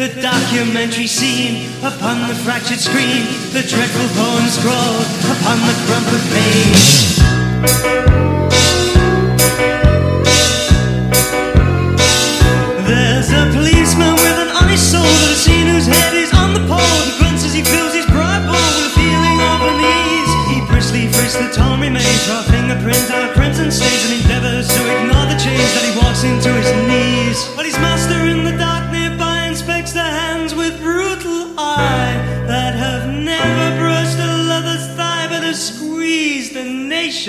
the documentary scene upon the fractured screen, the dreadful poem scrawled upon the crumpled page. There's a policeman with an honest soul that I've seen whose head is on the pole. He grunts as he fills his pride bowl with a feeling of unease. He briskly frisks the torn remains, raw fingerprints out crimson stains, and endeavors to ignore the change that he walks into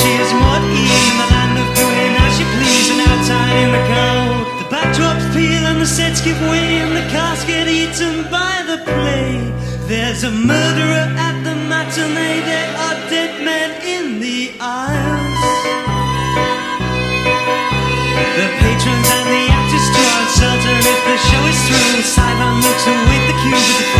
She is in the land of doing as and outside in the cold. The backdrops peel and the sets give way and the get eaten by the play. There's a murderer at the matinee. There are dead men in the aisles. The patrons and the actors are uncertain if the show is through. Sideline looks await the cue with the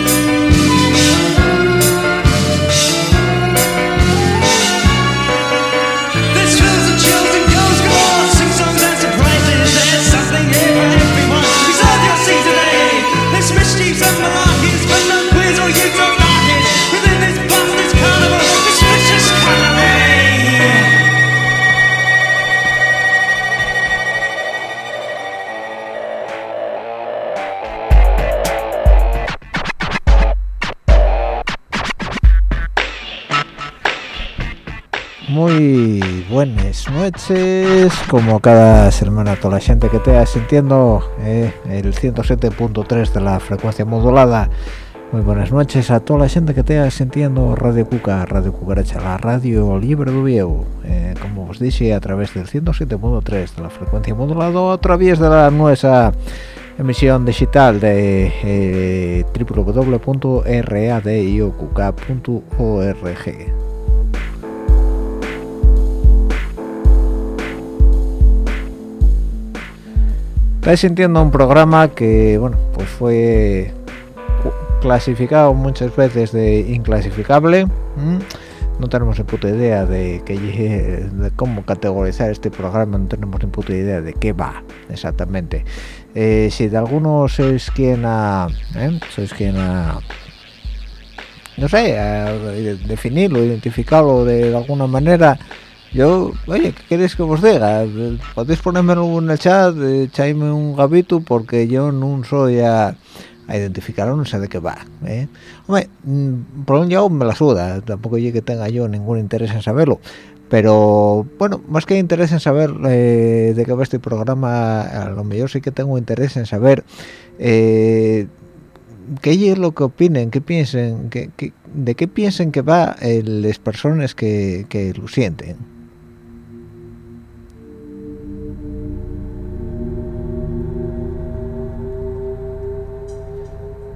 Buenas noches, como cada semana toda la gente que te sintiendo eh, el 107.3 de la frecuencia modulada. Muy buenas noches a toda la gente que te sintiendo Radio Cuca, Radio Cucaracha, la radio libre de Vieu, eh, como os dije a través del 107.3 de la frecuencia modulada, a través de la nuestra emisión digital de eh, www.radiocuca.org. Estáis sintiendo un programa que, bueno, pues fue clasificado muchas veces de inclasificable. No tenemos ni puta idea de, cómo categorizar este programa, no tenemos ni puta idea de qué va exactamente. Eh, si de algunos sois quien a... ¿eh? Sois quien a... No sé, definirlo, identificarlo de alguna manera, yo, oye, ¿qué queréis que os diga? Podéis ponérmelo en el chat, echarme un gabito, porque yo no soy a, a identificarlo, no sé de qué va. ¿eh? Hombre, mm, por un lado me la suda, tampoco yo que tenga yo ningún interés en saberlo. Pero, bueno, más que interés en saber eh, de qué va este programa, a lo mejor sí que tengo interés en saber eh, qué es lo que opinen, qué piensen, qué- de qué piensen que va eh, las personas que, que lo sienten.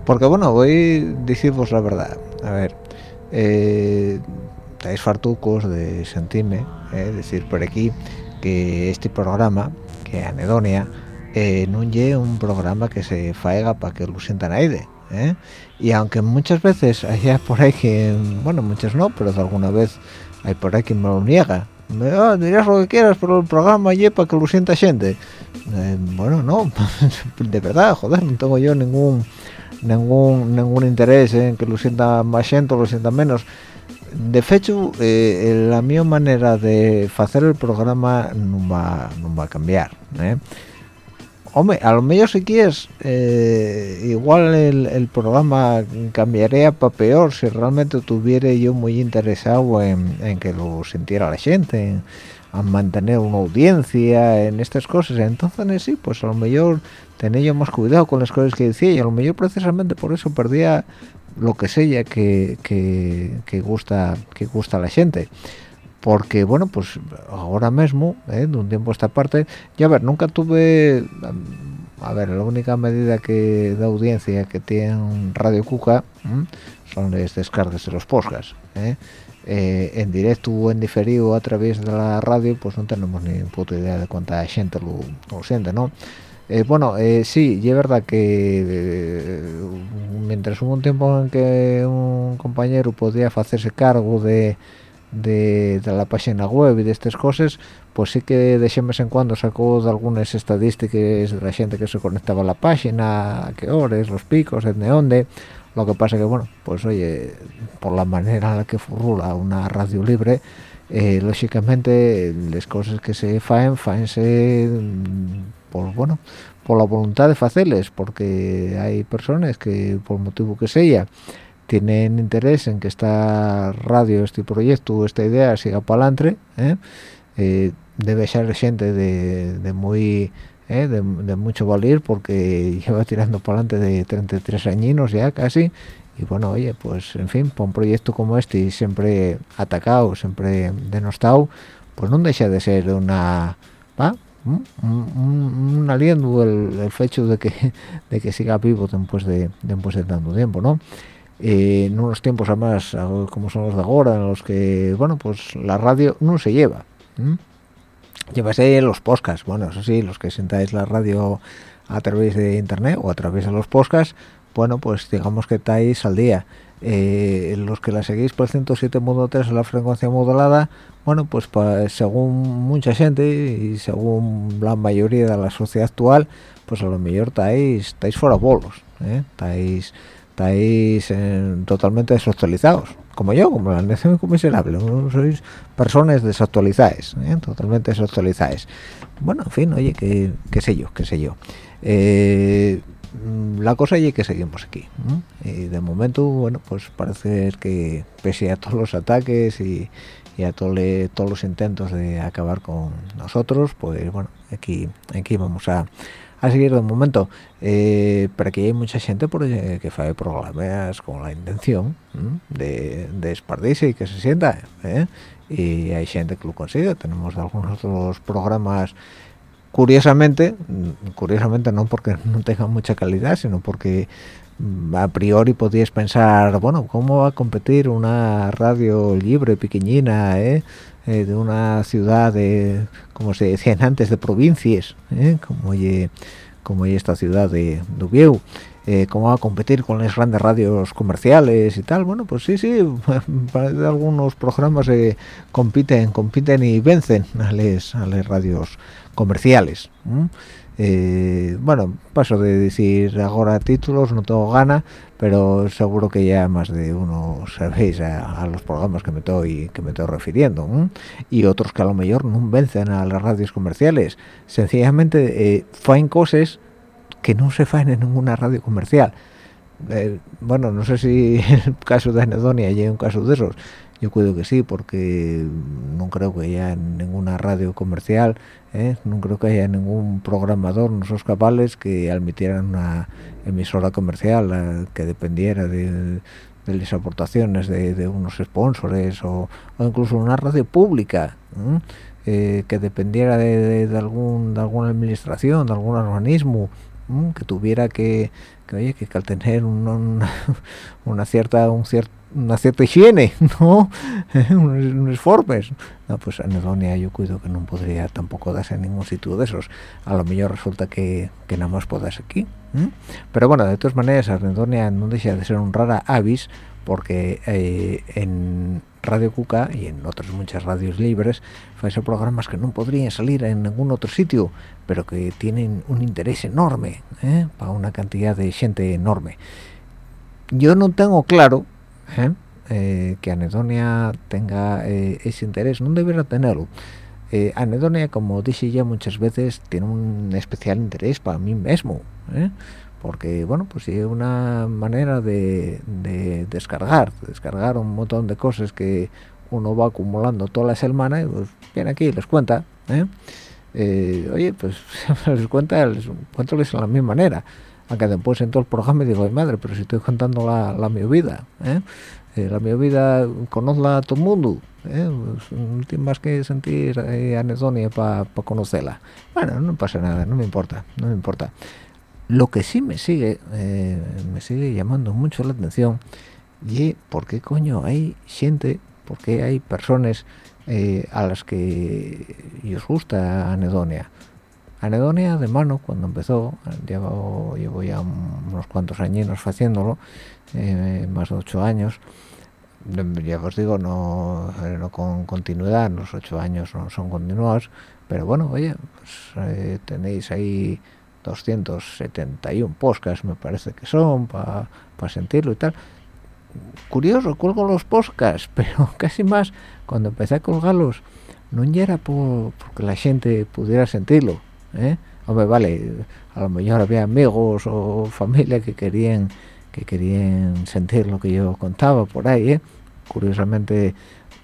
Porque bueno voy a deciros la verdad. A ver eh, estáis fartucos de sentirme eh, decir por aquí que este programa que anedonia eh, no es un programa que se faega para que lo sientan aire ¿eh? y aunque muchas veces hay por ahí que bueno muchas no pero alguna vez hay por ahí que me lo niega. Me, dirás lo que quieras pero el programa es para que lo sienta gente eh, bueno no de verdad joder no tengo yo ningún ningún ningún interés en que lo sienta más gente lo sienta menos de hecho eh, la mi manera de hacer el programa no va, no va a cambiar ¿eh? hombre a lo mejor si quieres eh, igual el, programa cambiaría para peor si realmente tuviera yo muy interesado en, que lo sintiera la gente en, mantener una audiencia en estas cosas entonces sí pues a lo mejor tenía yo más cuidado con las cosas que decía y a lo mejor precisamente por eso perdía lo que sea que, que, gusta que gusta a la gente porque bueno pues ahora mismo ¿eh? de un tiempo a esta parte ya ver nunca tuve a ver la única medida que de audiencia que tiene Radio Cuca son las descargas de los podcasts ¿eh? Eh, en directo o en diferido a través de la radio pues no tenemos ni puta idea de cuánta gente lo, lo siente no eh, bueno, eh, sí, es verdad que eh, mientras hubo un tiempo en que un compañero podía hacerse cargo de, la página web y de estas cosas, pues sí que de vez en cuando sacó de algunas estadísticas de la gente que se conectaba a la página, a qué horas, los picos, de dónde. Lo que pasa que, bueno, pues oye, por la manera en la que furula una radio libre, lógicamente las cosas que se faen, faense por bueno por la voluntad de hacerles porque hay personas que por motivo que sea tienen interés en que esta radio este proyecto esta idea siga para adelante ¿eh? Eh, debe ser gente de, muy ¿eh? de, mucho valer porque lleva tirando para adelante de 33 añinos ya casi y bueno oye pues en fin para un proyecto como este siempre atacado siempre denostado pues no deja de ser una. Un, aliento el, hecho de que de que siga vivo después de después de tanto tiempo no eh, en unos tiempos además como son los de ahora en los que bueno pues la radio no se lleva llevase los podcasts. Bueno eso sí los que sentáis la radio a través de internet o a través de los podcasts bueno pues digamos que estáis al día eh, los que la seguís por 107.3 en la frecuencia modulada bueno pues según mucha gente y según la mayoría de la sociedad actual pues a lo mejor estáis estáis fuera bolos ¿eh? estáis estáis totalmente desactualizados como yo como la nación miserable sois personas desactualizadas ¿eh? totalmente desactualizadas bueno en fin oye qué sé yo qué sé yo eh, la cosa es que seguimos aquí y de momento bueno pues parece que pese a todos los ataques y, y a todos los intentos de acabar con nosotros pues bueno aquí aquí vamos a, a seguir de momento. Eh, pero aquí hay mucha gente por que hace programas con la intención de, de y que se sienta ¿eh? y hay gente que lo consigue. Tenemos algunos otros programas curiosamente curiosamente no porque no tengan mucha calidad sino porque a priori podías pensar, bueno, ¿cómo va a competir una radio libre, pequeñina, eh? Eh, de una ciudad de, como se decían antes, de provincias, eh? como, como esta ciudad de Dubieu? cómo va a competir con las grandes radios comerciales y tal bueno pues sí sí algunos programas compiten compiten y vencen a las radios comerciales eh, bueno paso de decir ahora títulos no tengo gana pero seguro que ya más de uno sabéis a, los programas que me estoy que me estoy refiriendo y otros que a lo mejor no vencen a las radios comerciales. Sencillamente eh, faen cosas que no se faen en ninguna radio comercial. Eh, bueno no sé si el caso de Anedonia hay un caso de esos yo creo que sí porque no creo que haya ninguna radio comercial ¿eh? no creo que haya ningún programador no sos capaces que admitieran una emisora comercial eh, que dependiera de, las aportaciones de, unos sponsores o, incluso una radio pública eh, que dependiera de, algún de alguna administración de algún organismo que tuviera que, que oye que al tener una cierta un cierto una cierta higiene, ¿no? unos formes. No, pues anedonia yo cuido que no podría tampoco darse en ningún sitio de esos. A lo mejor resulta que, que nada más puedas aquí. Pero bueno, de todas maneras, anedonia no deja de ser un rara avis porque eh, en Radio Cuca y en otras muchas radios libres ser programas que no podrían salir en ningún otro sitio, pero que tienen un interés enorme ¿eh? para una cantidad de gente enorme. Yo no tengo claro ¿eh? Eh, que Anedonia tenga eh, ese interés, no debería tenerlo. Anedonia, como dije ya muchas veces, tiene un especial interés para mí mismo, porque bueno, pues es una manera de, descargar, descargar un montón de cosas que uno va acumulando toda la semana y pues viene aquí y les cuenta. oye, pues les cuenta, les cuento de la misma manera aunque después en todo el programa digo, madre, pero si estoy contando la, la mi vida, ¿eh? Eh, la mi vida conozla a todo el mundo, ¿eh? pues, no tiene más que sentir anedonia para conocerla. Bueno, no pasa nada, no me importa, no me importa. Lo que sí me sigue, me sigue llamando mucho la atención, y por qué coño hay gente, por qué hay personas a las que os gusta anedonia anedonia de mano cuando empezó llevo, llevo ya unos cuantos añinos haciéndolo eh, más de ocho años. Ya os digo no, no con continuidad los ocho años no son continuados pero bueno oye pues, eh, tenéis ahí 271 podcasts me parece que son para sentirlo y tal. Curioso cuelgo los podcasts pero casi más cuando empecé a colgarlos no era por, porque la gente pudiera sentirlo ¿eh? hombre vale a lo mejor había amigos o familia que querían que querían sentir lo que yo contaba por ahí ¿eh? curiosamente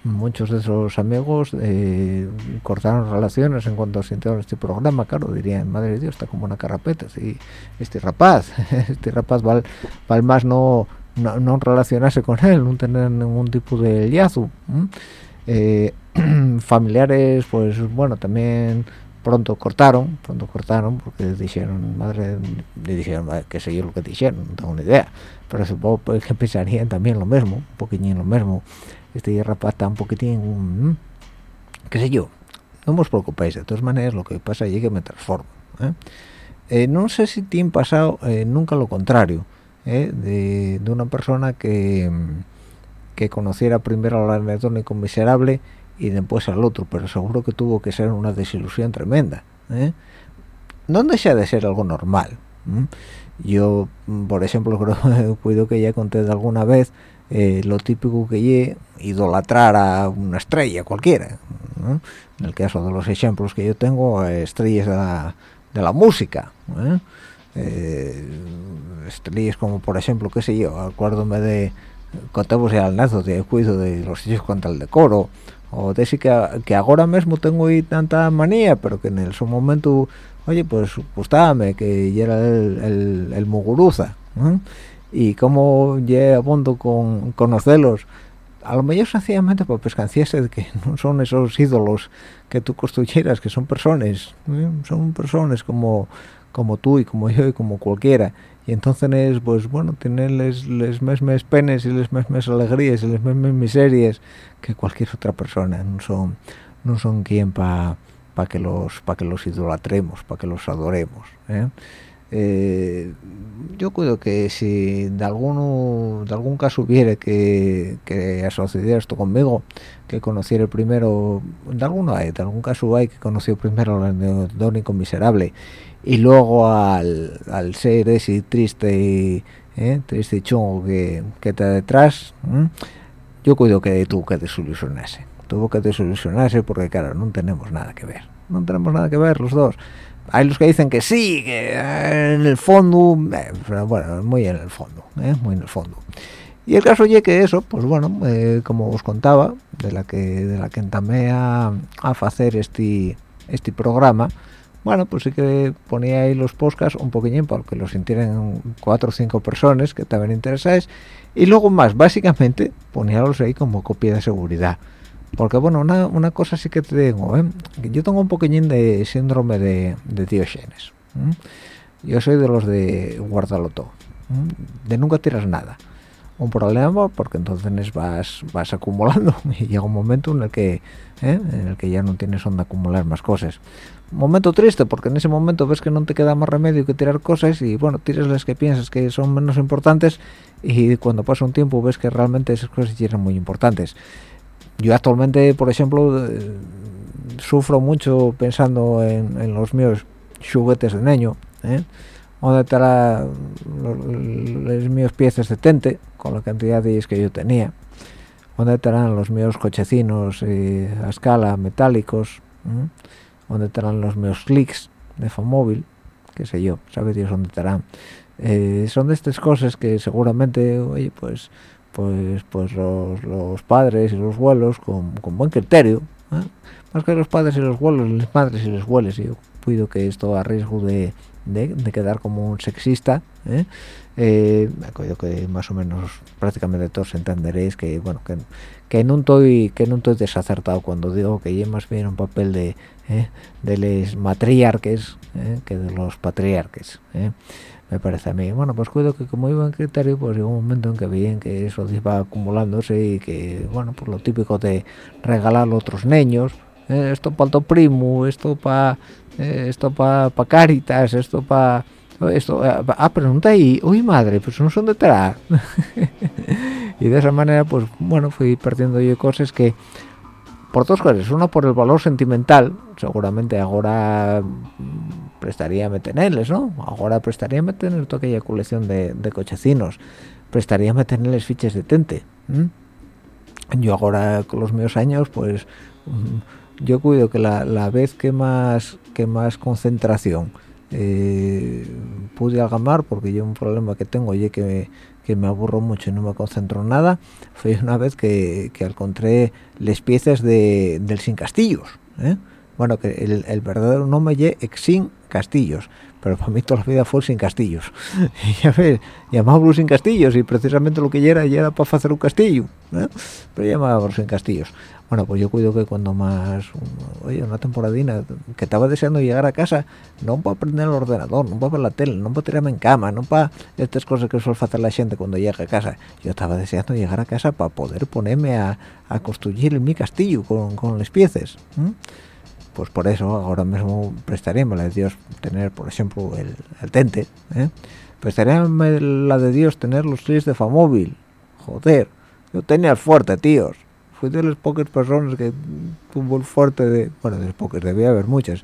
muchos de esos amigos eh, cortaron relaciones en cuanto sintieron este programa claro dirían madre de dios está como una carrapeta ¿sí? este rapaz este rapaz va al más no, no, relacionarse con él no tener ningún tipo de liazo eh, familiares pues bueno también pronto cortaron, pronto cortaron porque dijeron, madre, le dijeron que seguir lo que dijeron, no tengo ni idea, pero supongo que pensarían también lo mismo, un poquitín lo mismo, este rapaz está un poquitín, mm, qué sé yo, no os preocupéis, de todas maneras lo que pasa es que me transformo. ¿eh? Eh, no sé si tiene pasado eh, nunca lo contrario, de, de, una persona que, que conociera primero al anetónico miserable y después al otro, pero seguro que tuvo que ser una desilusión tremenda. ¿eh? No deja de ser algo normal. Yo, por ejemplo, creo, cuido que ya conté de alguna vez eh, lo típico que es idolatrar a una estrella cualquiera. En el caso de los ejemplos que yo tengo, estrellas de la, de la música. ¿eh? ¿eh? estrellas como, por ejemplo, qué sé yo, acuérdome de contemos el nazo de cuido de los hechos contra el decoro o decir que, que ahora mismo tengo ahí tanta manía pero que en el su momento oye pues gustábame que ya era el, el, muguruza y como ya abondo con conocerlos a lo mejor sencillamente para pescanciarse de que no son esos ídolos que tú construyeras que son personas son personas como como tú y como yo y como cualquiera y entonces pues bueno tienen les, les mismas penes y les mismas alegrías y las mismas miserias que cualquier otra persona no son no son quien para pa que los para que los idolatremos para que los adoremos ¿eh? Eh, yo creo que si de alguno de algún caso hubiera que, que asociara esto conmigo que conociera primero de alguno hay de algún caso hay que conoció primero al neodónico miserable y luego al, al ser ese triste y ¿eh? triste chungo que, que está detrás yo cuido que tuvo que desilusionarse tuvo que desilusionarse porque claro no tenemos nada que ver no tenemos nada que ver los dos hay los que dicen que sí que en el fondo eh, bueno muy en el fondo ¿eh? muy en el fondo y el caso es que eso pues bueno como os contaba de la que de la que entamé a, a hacer este este programa bueno, pues sí que ponía ahí los podcasts un poquillín porque lo sintieran cuatro o cinco personas que estaban interesadas y luego más, básicamente poníalos ahí como copia de seguridad. Porque bueno, una, una cosa sí que te digo, ¿eh? yo tengo un poquillín de síndrome de, de Diógenes. yo soy de los de guardarlo todo de nunca tiras nada un problema porque entonces vas vas acumulando y llega un momento en el que ¿eh? en el que ya no tienes donde acumular más cosas momento triste porque en ese momento ves que no te queda más remedio que tirar cosas y bueno tiras las que piensas que son menos importantes y cuando pasa un tiempo ves que realmente esas cosas ya eran muy importantes yo actualmente por ejemplo eh, sufro mucho pensando en, los míos juguetes de niño ¿eh? donde estarán los, míos piezas de tente con la cantidad de ellos que yo tenía donde estarán los míos cochecinos eh, a escala metálicos donde estarán los míos clics de Famóvil qué sé yo sabe Dios dónde estarán eh, son de estas cosas que seguramente oye pues pues pues los, padres y los abuelos con, buen criterio ¿eh? más que los padres y los abuelos las madres y los abuelos yo cuido que esto a riesgo de, de, quedar como un sexista ¿eh? eh acuerdo que más o menos prácticamente todos entenderéis que bueno que, que no estoy que no estoy desacertado cuando digo que ya más bien un papel de ¿eh? de los matriarques ¿eh? que de los patriarques me parece a mí bueno pues cuido que como iba en criterio pues llegó un momento en que veían que eso iba acumulándose y que bueno pues lo típico de regalar a otros niños esto para el primo esto para eh, esto para pa Caritas, esto para esto eh, ah pregunta ahí uy madre pues no son de y de esa manera pues bueno fui perdiendo yo cosas que por dos cosas una por el valor sentimental seguramente ahora mm, prestaría a tenerles no ahora prestaría a tener toda aquella colección de, cochecinos prestaría a tenerles fiches de tente yo ahora con los míos años pues mm, yo cuido que la, la vez que más que más concentración eh, pude agamar porque yo un problema que tengo y que me, que me aburro mucho y no me concentro en nada fue una vez que, que encontré las piezas de, del sin castillos ¿eh? bueno que el, el verdadero nombre es Exin Castillos pero para mí toda la vida fue sin castillos. Y ya ves llamábamos sin castillos y precisamente lo que ya era ya era para hacer un castillo ¿eh? pero llamábamos sin castillos. Bueno pues yo cuido que cuando más oye una temporadina que estaba deseando llegar a casa no para aprender el ordenador no para ver la tele no para tirarme en cama no para estas cosas que suele hacer la gente cuando llega a casa. Yo estaba deseando llegar a casa para poder ponerme a, construir mi castillo con, con las piezas pues por eso ahora mismo prestaríamos la de Dios tener por ejemplo el, el tente ¿eh? prestaríamos la de Dios tener los tres de Famóvil joder yo tenía el fuerte tíos. Fui de las pocas personas que tuvo el fuerte de bueno de las pocas debía haber muchas.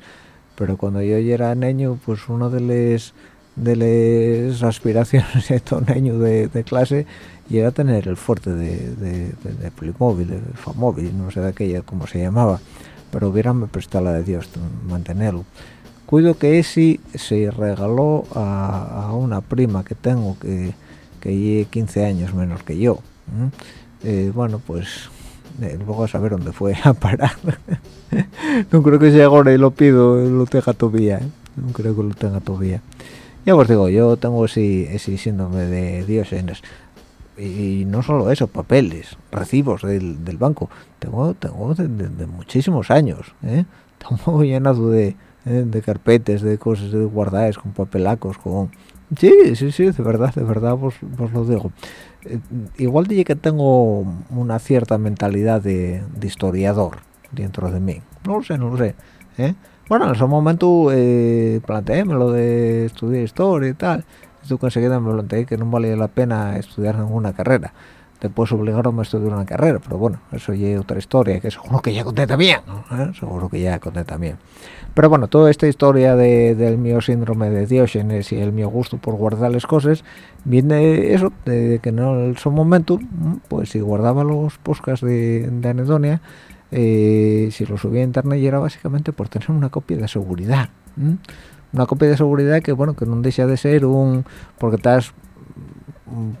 Pero cuando yo ya era niño pues uno de les de las aspiraciones de todo niño de, de, clase era tener el fuerte de, de, de, Playmobil, de Famóvil, no sé de aquella cómo se llamaba pero hubiérame prestado la de Dios mantenerlo. Cuido que ese se regaló a, una prima que tengo que que lleve 15 años menos que yo eh, bueno pues eh, luego a saber dónde fue a parar. No creo que sea ahora y lo pido lo tenga todavía ¿eh? no creo que lo tenga todavía. Ya os digo yo tengo ese, ese síndrome de Dios y no solo eso, papeles, recibos del, del banco. Tengo, tengo de, muchísimos años, ¿eh? Tengo llenado de, ¿eh? de carpetes, de cosas de guardaes, con papelacos, con... Sí, sí, sí, de verdad, de verdad os, lo digo. Eh, igual dije que tengo una cierta mentalidad de, historiador dentro de mí. No lo sé, no lo sé. ¿eh? Bueno, en ese momento eh, planteéme lo de estudiar historia y tal tú conseguida me planteé que no valía la pena estudiar ninguna carrera. Después obligaron a estudiar una carrera pero bueno eso ya es otra historia que seguro que ya conté también ¿Eh? seguro que ya conté también. Pero bueno toda esta historia de, del mío síndrome de Diógenes y el mío gusto por guardar las cosas viene eso de que en su momento pues si guardaba los podcasts de, anedonia eh, si los subía a internet y era básicamente por tener una copia de seguridad una copia de seguridad que bueno que no deja de ser un porque estás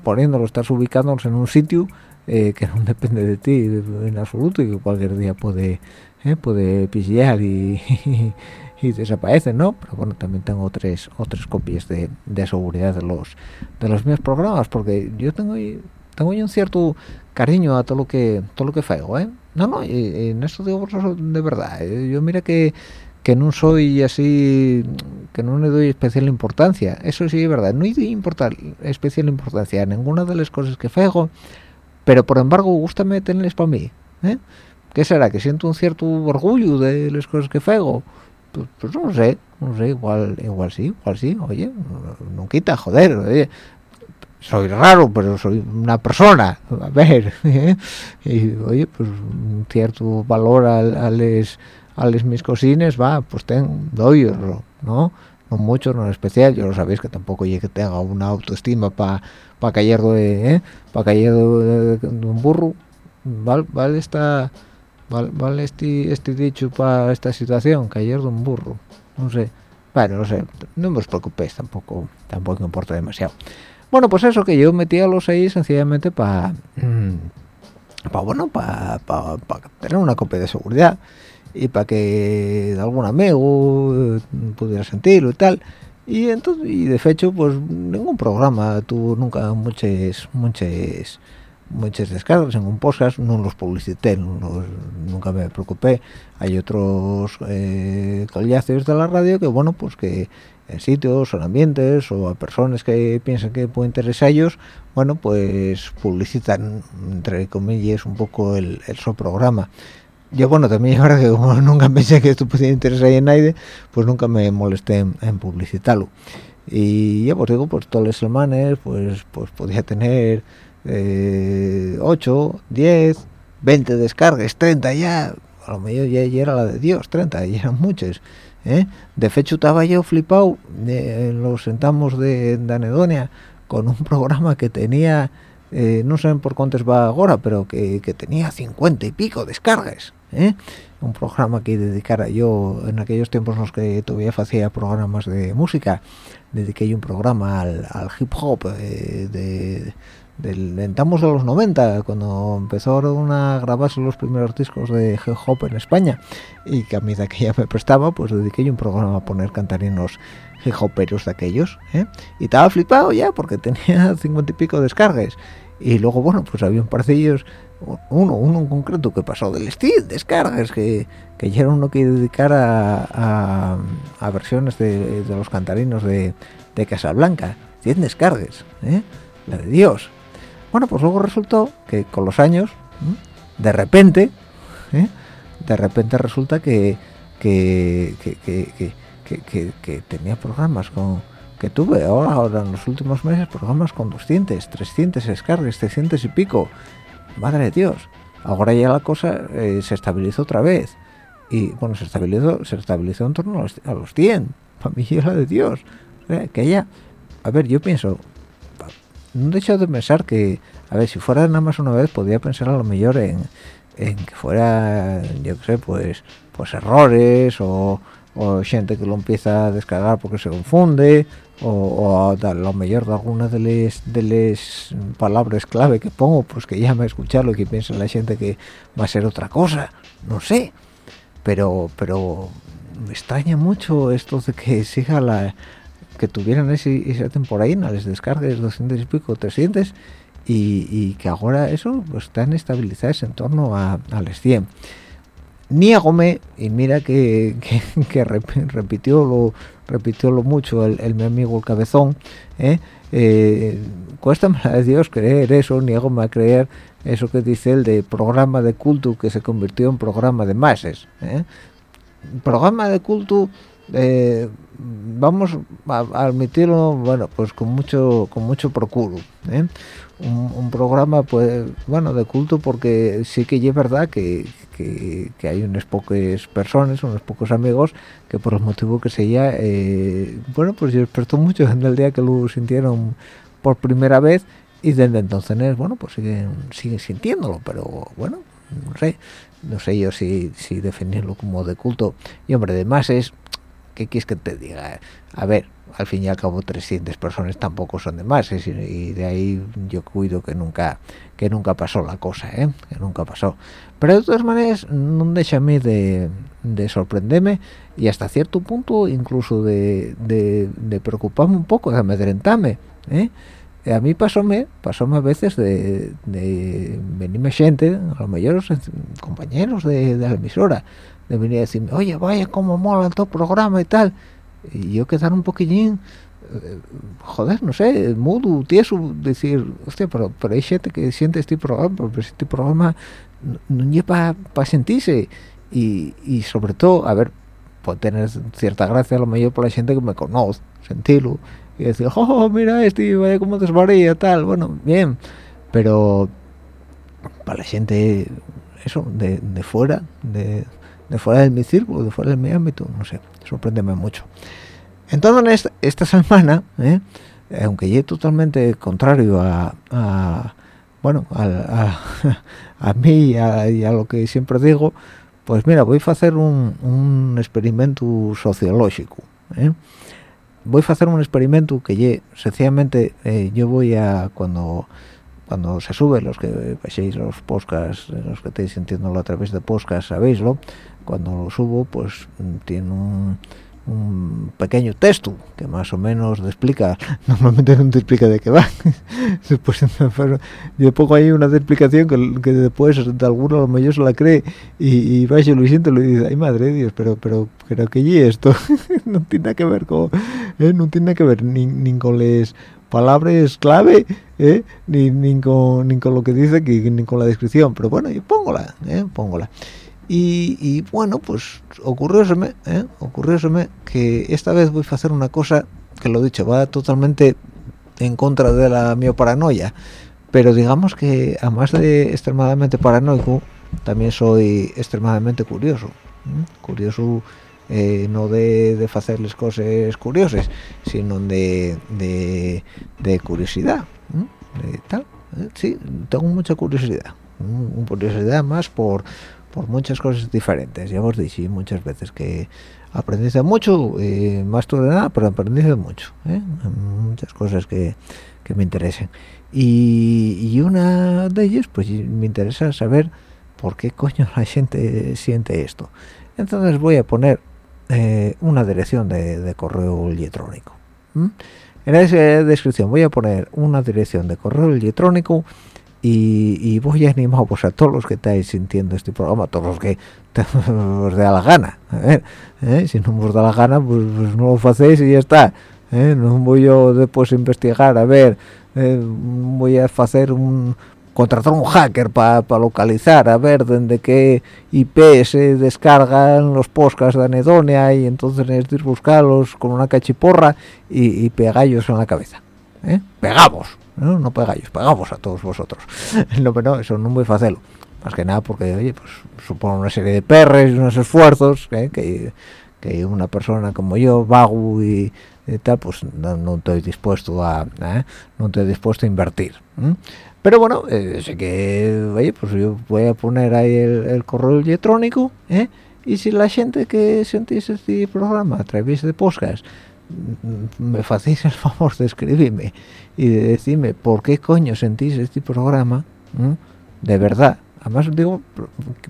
poniéndolo estás ubicándolos en un sitio eh, que no depende de ti en absoluto y que cualquier día puede eh, puede pillar y, y, desaparece no pero bueno también tengo tres otras copias de, de, seguridad de los de los mismos programas porque yo tengo tengo un cierto cariño a todo lo que todo lo que feo ¿eh? no no en eso digo de verdad eh, yo mira que que no soy así que no le doy especial importancia eso sí es verdad no hay importar especial importancia a ninguna de las cosas que hago pero por embargo gusta tenerles para mí ¿eh? ¿qué será? que siento un cierto orgullo de las cosas que hago pues, pues, no sé no sé igual igual sí igual sí oye no, quita joder oye soy raro pero soy una persona a ver ¿eh? y oye pues un cierto valor a, a a les mis cosines va pues ten doy no no mucho no especial yo lo sabéis que tampoco llegue que tenga una autoestima para pa caer de ¿eh? para caer de, un burro vale vale esta vale, vale este este dicho para esta situación caer de un burro no sé. Bueno no sé no os preocupéis tampoco tampoco importa demasiado. Bueno pues eso que yo metía los ahí sencillamente para para bueno para pa, pa tener una copia de seguridad y para que algún amigo eh, pudiera sentirlo y tal. Y entonces y de hecho pues ningún programa tuvo nunca muchas muchas muchas descargas. Un podcast no los publicité nunca me preocupé. Hay otros eh, de la radio que bueno pues que en sitios o en ambientes o a personas que piensan que puede interesar a ellos bueno pues publicitan entre comillas un poco el, el su programa yo bueno también ahora que nunca pensé que esto pudiera interesar a nadie pues nunca me molesté en, publicitarlo y ya pues digo pues todos los semanas pues pues podía tener eh, 8 10 20 descargas 30 ya a lo mejor ya, era la de Dios 30 ya eran muchas ¿eh? de hecho estaba yo flipado en los sentamos de, de Anedonia con un programa que tenía eh, no sé por cuántos va ahora pero que, que tenía 50 y pico descargas ¿eh? un programa que dedicara yo en aquellos tiempos en los que todavía hacía programas de música dediqué un programa al, hip hop eh, de, del de los 90 cuando empezaron a grabarse los primeros discos de hip hop en España y que a medida que ya me prestaba pues dediqué un programa a poner cantarinos hip de aquellos ¿eh? y estaba flipado ya porque tenía cincuenta y pico descargas y luego bueno pues había un par de ellos uno, uno en concreto que pasó del Steel descargas que, que ya era uno que dedicara a, a, versiones de, de, los cantarinos de, de Casablanca 100 descargas ¿eh? la de Dios bueno pues luego resultó que con los años de repente ¿eh? de repente resulta que, que, que, que tenía programas con que tuve ahora, ahora en los últimos meses programas con 200, 300 descargas, 300 y pico madre de Dios, ahora ya la cosa eh, se estabilizó otra vez. Y bueno, se estabilizó, se estabilizó en torno a los, a los 100, familia de Dios. que ella, a ver, yo pienso, no he hecho de pensar que, a ver, si fuera nada más una vez, podría pensar a lo mejor en, en que fuera, yo qué sé, pues, pues errores o, o gente que lo empieza a descargar porque se confunde o, a lo mejor de alguna de las de las palabras clave que pongo pues que llame a escucharlo y que piense la gente que va a ser otra cosa no sé. Pero pero me extraña mucho esto de que siga la que tuvieran ese, esa temporada les descargues 200 y pico 300 y, y que ahora eso pues están estabilizadas en torno a, a las 100 niégome y mira que, repitió lo repitió lo mucho el, mi amigo el cabezón ¿eh? eh, cuesta a Dios creer eso niégome a creer eso que dice el de programa de culto que se convirtió en programa de masas ¿eh? programa de culto eh, vamos a, admitirlo bueno pues con mucho con mucho procuro un, programa pues bueno de culto porque sí que es verdad que, que, hay unas pocas personas unos pocos amigos que por el motivo que sea eh, bueno pues yo despertó mucho en el día que lo sintieron por primera vez y desde entonces bueno pues siguen siguen sintiéndolo pero bueno no sé no sé yo si, si definirlo como de culto y hombre además es ¿qué quieres que te diga? A ver, al fin y al cabo 300 personas tampoco son de más y de ahí yo cuido que nunca que nunca pasó la cosa ¿eh? que nunca pasó pero de todas maneras no a mí de, sorprenderme y hasta cierto punto incluso de, de, preocuparme un poco de amedrentarme ¿eh? a mí pasóme pasóme a veces de, de venirme gente a lo mejor compañeros de, la emisora de venir a decirme oye vaya cómo mola todo programa y tal y yo quedar un poquillín eh, joder, no sé, mudo, tieso, decir, hostia, pero, pero hay gente que siente este programa, pero este programa no lleva para sentirse y, y sobre todo, a ver, puede tener cierta gracia a lo mejor por la gente que me conoce, sentirlo y decir, oh, mira este, vaya como desvaría, tal, bueno, bien, pero para la gente, eso, de, de fuera, de, de fuera de mi círculo, de fuera de mi ámbito, no sé, sorpréndeme mucho. Entonces, esta, semana, ¿eh? aunque llegue totalmente contrario a, bueno, a, a, mí y a, lo que siempre digo, pues mira, voy a hacer un, experimento sociológico. ¿eh? Voy a hacer un experimento que ye, sencillamente eh, yo voy a, cuando cuando se sube, los que veáis los podcasts, los que estáis sintiéndolo a través de podcasts, sabéislo, cuando lo subo, pues tiene un un pequeño texto que más o menos te explica normalmente no te explica de qué va después yo pongo ahí una explicación que, que, después de alguno a lo mejor se la cree y, y va y lo siente lo dice ay madre de dios pero pero creo que y esto no tiene nada que ver con eh, no tiene nada que ver ni, ni con las palabras clave eh, ni, ni, con, ni con lo que dice ni con la descripción pero bueno yo póngola eh, póngola y, bueno, pues ocurrióseme, ¿eh? ocurrióseme que esta vez voy a hacer una cosa que lo dicho, va totalmente en contra de la paranoia pero digamos que además de extremadamente paranoico, también soy extremadamente curioso. Curioso eh, no de, de hacerles cosas curiosas, sino de, de, curiosidad. De tal. ¿eh? Sí, tengo mucha curiosidad. Curiosidad más por por muchas cosas diferentes. Ya os dije muchas veces que aprendís de mucho, eh, más todo de nada, pero aprendís de mucho. ¿eh? Muchas cosas que, que me interesen. Y, y, una de ellas, pues me interesa saber por qué coño la gente siente esto. Entonces voy a poner eh, una dirección de, correo electrónico. En esa descripción voy a poner una dirección de correo electrónico y, voy a animar pues, a todos los que estáis sintiendo este programa, a todos los que os dé la gana. A ver, ¿eh? si no os da la gana, pues, pues, no lo hacéis y ya está. ¿eh? No voy yo después a investigar, a ver, ¿eh? voy a hacer un contratar un hacker para localizar, a ver desde qué IP se descargan los podcasts de anedonia y entonces necesitáis buscarlos con una cachiporra y, y pegallos en la cabeza. Pegamos no, no pegáis, pagamos a todos vosotros. no, pero eso no es muy fácil. Más que nada porque, oye, pues supone una serie de perres y unos esfuerzos ¿eh? que, que una persona como yo, vago y, tal, pues no, estoy dispuesto a, ¿eh? no estoy dispuesto a invertir. Pero bueno, eh, sé que, oye, pues yo voy a poner ahí el, correo electrónico, y si la gente que sentís este programa a través de podcast me hacéis el favor de escribirme y de decirme por qué coño sentís este programa de verdad además digo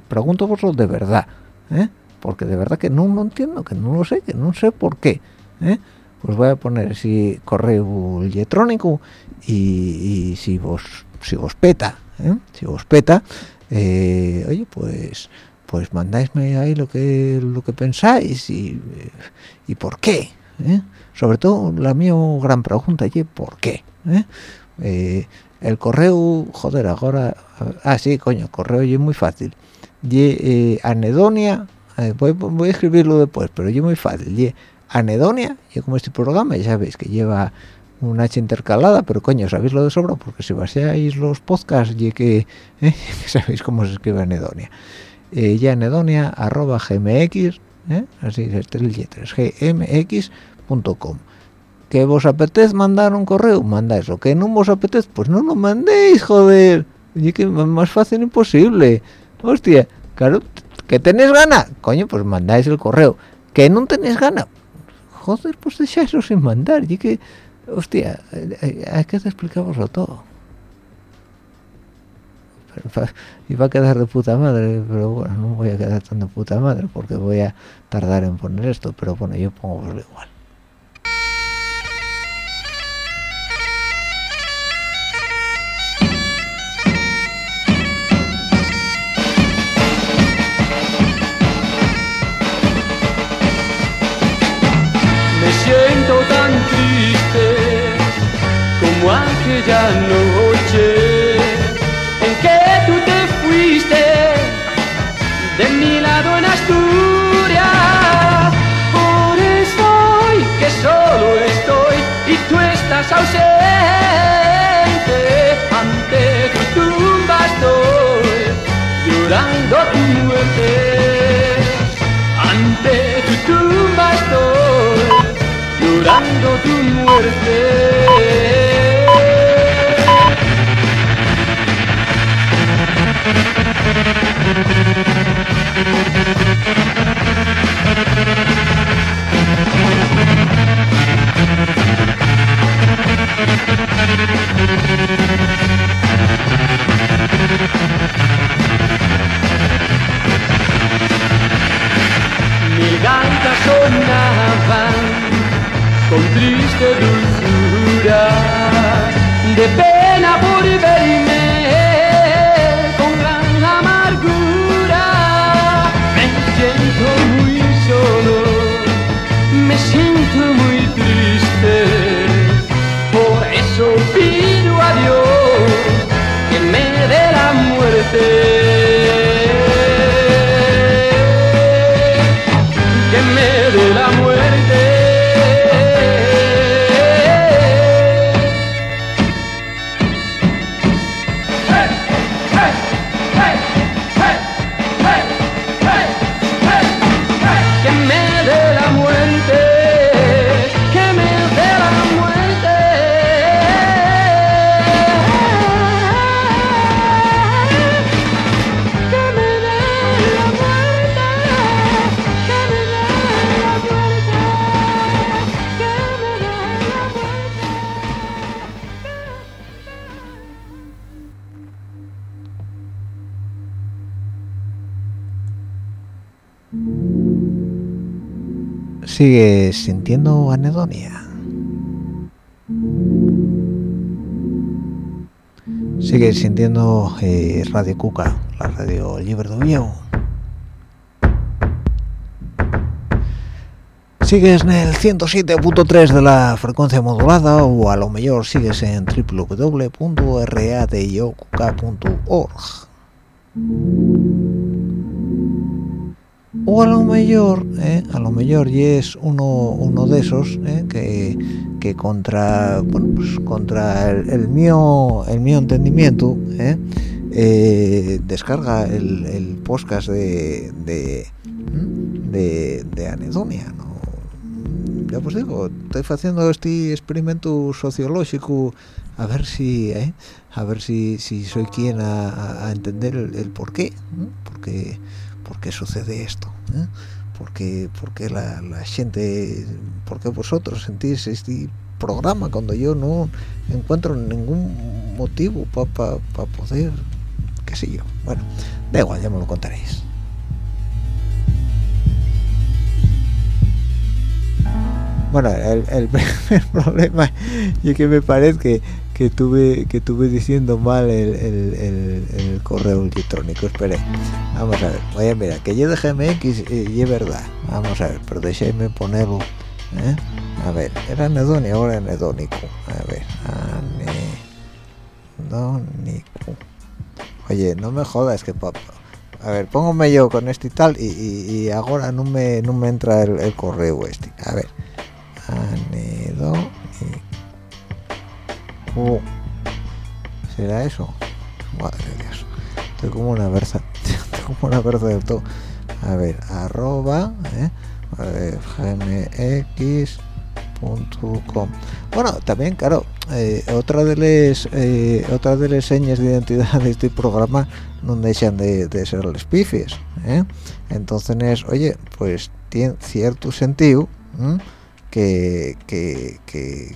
pregunto vosotros de verdad ¿eh? porque de verdad que no lo entiendo que no lo sé que no sé por qué ¿eh? pues voy a poner si correo electrónico y, si vos si os peta ¿eh? si os peta oye pues pues mandáisme ahí lo que lo que pensáis y, y por qué ¿eh? sobre todo la mía gran pregunta y ¿por qué? ¿Eh? Eh, el correo joder ahora ah sí coño el correo es muy fácil y anedonia voy, voy, a escribirlo después pero es muy fácil y anedonia y como este programa ya sabéis que lleva un H intercalada, pero coño, sabéis lo de sobra, porque si vaciáis los podcasts y que, sabéis cómo se escribe anedonia. Eh, ya anedonia arroba gmx, así es, tres letras, gmx .com. ¿Que vos apetece mandar un correo? Mandáis. ¿Lo que no vos apetece? Pues no lo mandéis, joder. Y que más fácil imposible. Hostia, claro, que tenés gana. Coño, pues mandáis el correo. ¿Que no tenéis gana? Joder, pues eso sin mandar. Y que, hostia, hay que explicaroslo todo. y va a quedar de puta madre, pero bueno, no voy a quedar tan de puta madre porque voy a tardar en poner esto, pero bueno, yo pongo igual. Aquella noche en que tú te fuiste de mi lado en Asturias. Por eso hoy que solo estoy y tú estás ausente, ante tu tumba estoy llorando tu muerte. Ante tu tumba estoy llorando tu muerte. Con triste dulzura, de pena por verme ¿Sigues sintiendo anedonia? ¿Sigues sintiendo eh, Radio Cuca, la radio libre de? ¿Sigues en el 107.3 de la frecuencia modulada o a lo mejor sigues en www.radiocuca.org? O a lo mejor eh, a lo mejor y es uno uno de esos eh, que, que contra bueno pues contra el, mío el mío entendimiento eh, eh, descarga el, el podcast de de, ¿m? de, de anedonia ya pues digo estoy haciendo este experimento sociológico a ver si a ver si, si soy quien a, entender el, el por qué por qué sucede esto ¿eh? por qué, por qué la, la gente por qué vosotros sentís este programa cuando yo no encuentro ningún motivo para poder qué sé yo bueno da igual ya me lo contaréis bueno el, el primer problema y que me parece que que tuve que tuve diciendo mal el, correo electrónico. Espere vamos a ver. Voy a mirar que yo de GMX eh, y es verdad. Vamos a ver pero déjeme ponerlo ¿eh? a ver era anedónico ahora anedónico. A ver anedónico. Oye no me jodas que papá. A ver póngame yo con este y tal y, ahora no me no me entra el, el correo este. A ver anedónico Oh, ¿Será eso? Madre de Dios. Estoy como una berza. Estoy como una berza del todo. A ver, arroba eh, a ver, gmx.com. Bueno, también, claro, eh, otra de las eh, otra de las señas de identidad de este programa no dejan de, de ser las pifies. ¿eh? Entonces, oye, pues tiene cierto sentido que, que,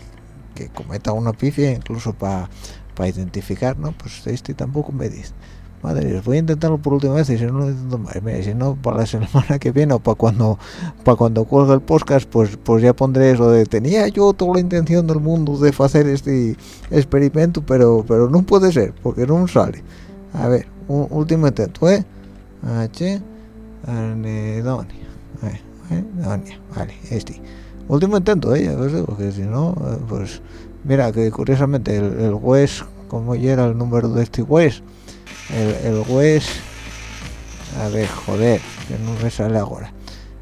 que cometa una pifia incluso para identificar, ¿no? Pues este tampoco me dice. Madre, voy a intentarlo por última vez y si no lo intento más, mira, si no para la semana que viene o para cuando para cuando cuelgue el podcast, pues pues ya pondré eso de tenía yo toda la intención del mundo de hacer este experimento, pero pero no puede ser porque no sale. A ver, último intento, ¿eh? H anedonia. Eh, anedonia. Vale, este. Último intento, ¿eh? Ya os digo que si no, eh, pues mira que curiosamente el, el West como ya era el número de este West el, el a ver joder que no me sale ahora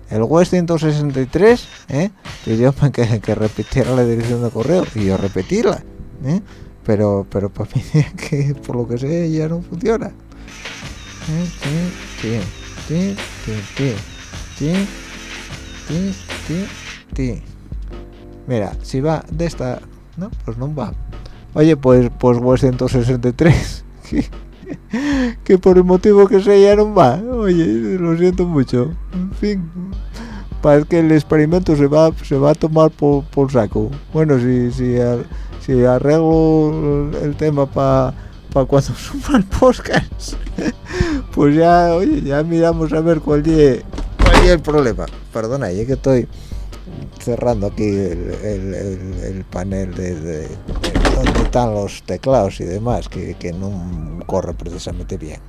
el West 163 ¿eh? pidió que, que repitiera la dirección de correo y yo repetirla ¿eh? pero pero para mí que por lo que sé ya no funciona ¿Eh? Sí. mira si va de esta no pues no va. Oye pues pues West 163 que, por el motivo que sea ya no va. Oye lo siento mucho. En fin. Parece que el experimento se va se va a tomar por, saco. Bueno si si arreglo el tema para para cuando suba el podcast pues ya oye ya miramos a ver cuál es cuál es el problema. Perdona ya que estoy cerrando aquí el, el- el- el panel de donde están los teclados y demás que, que no corre precisamente bien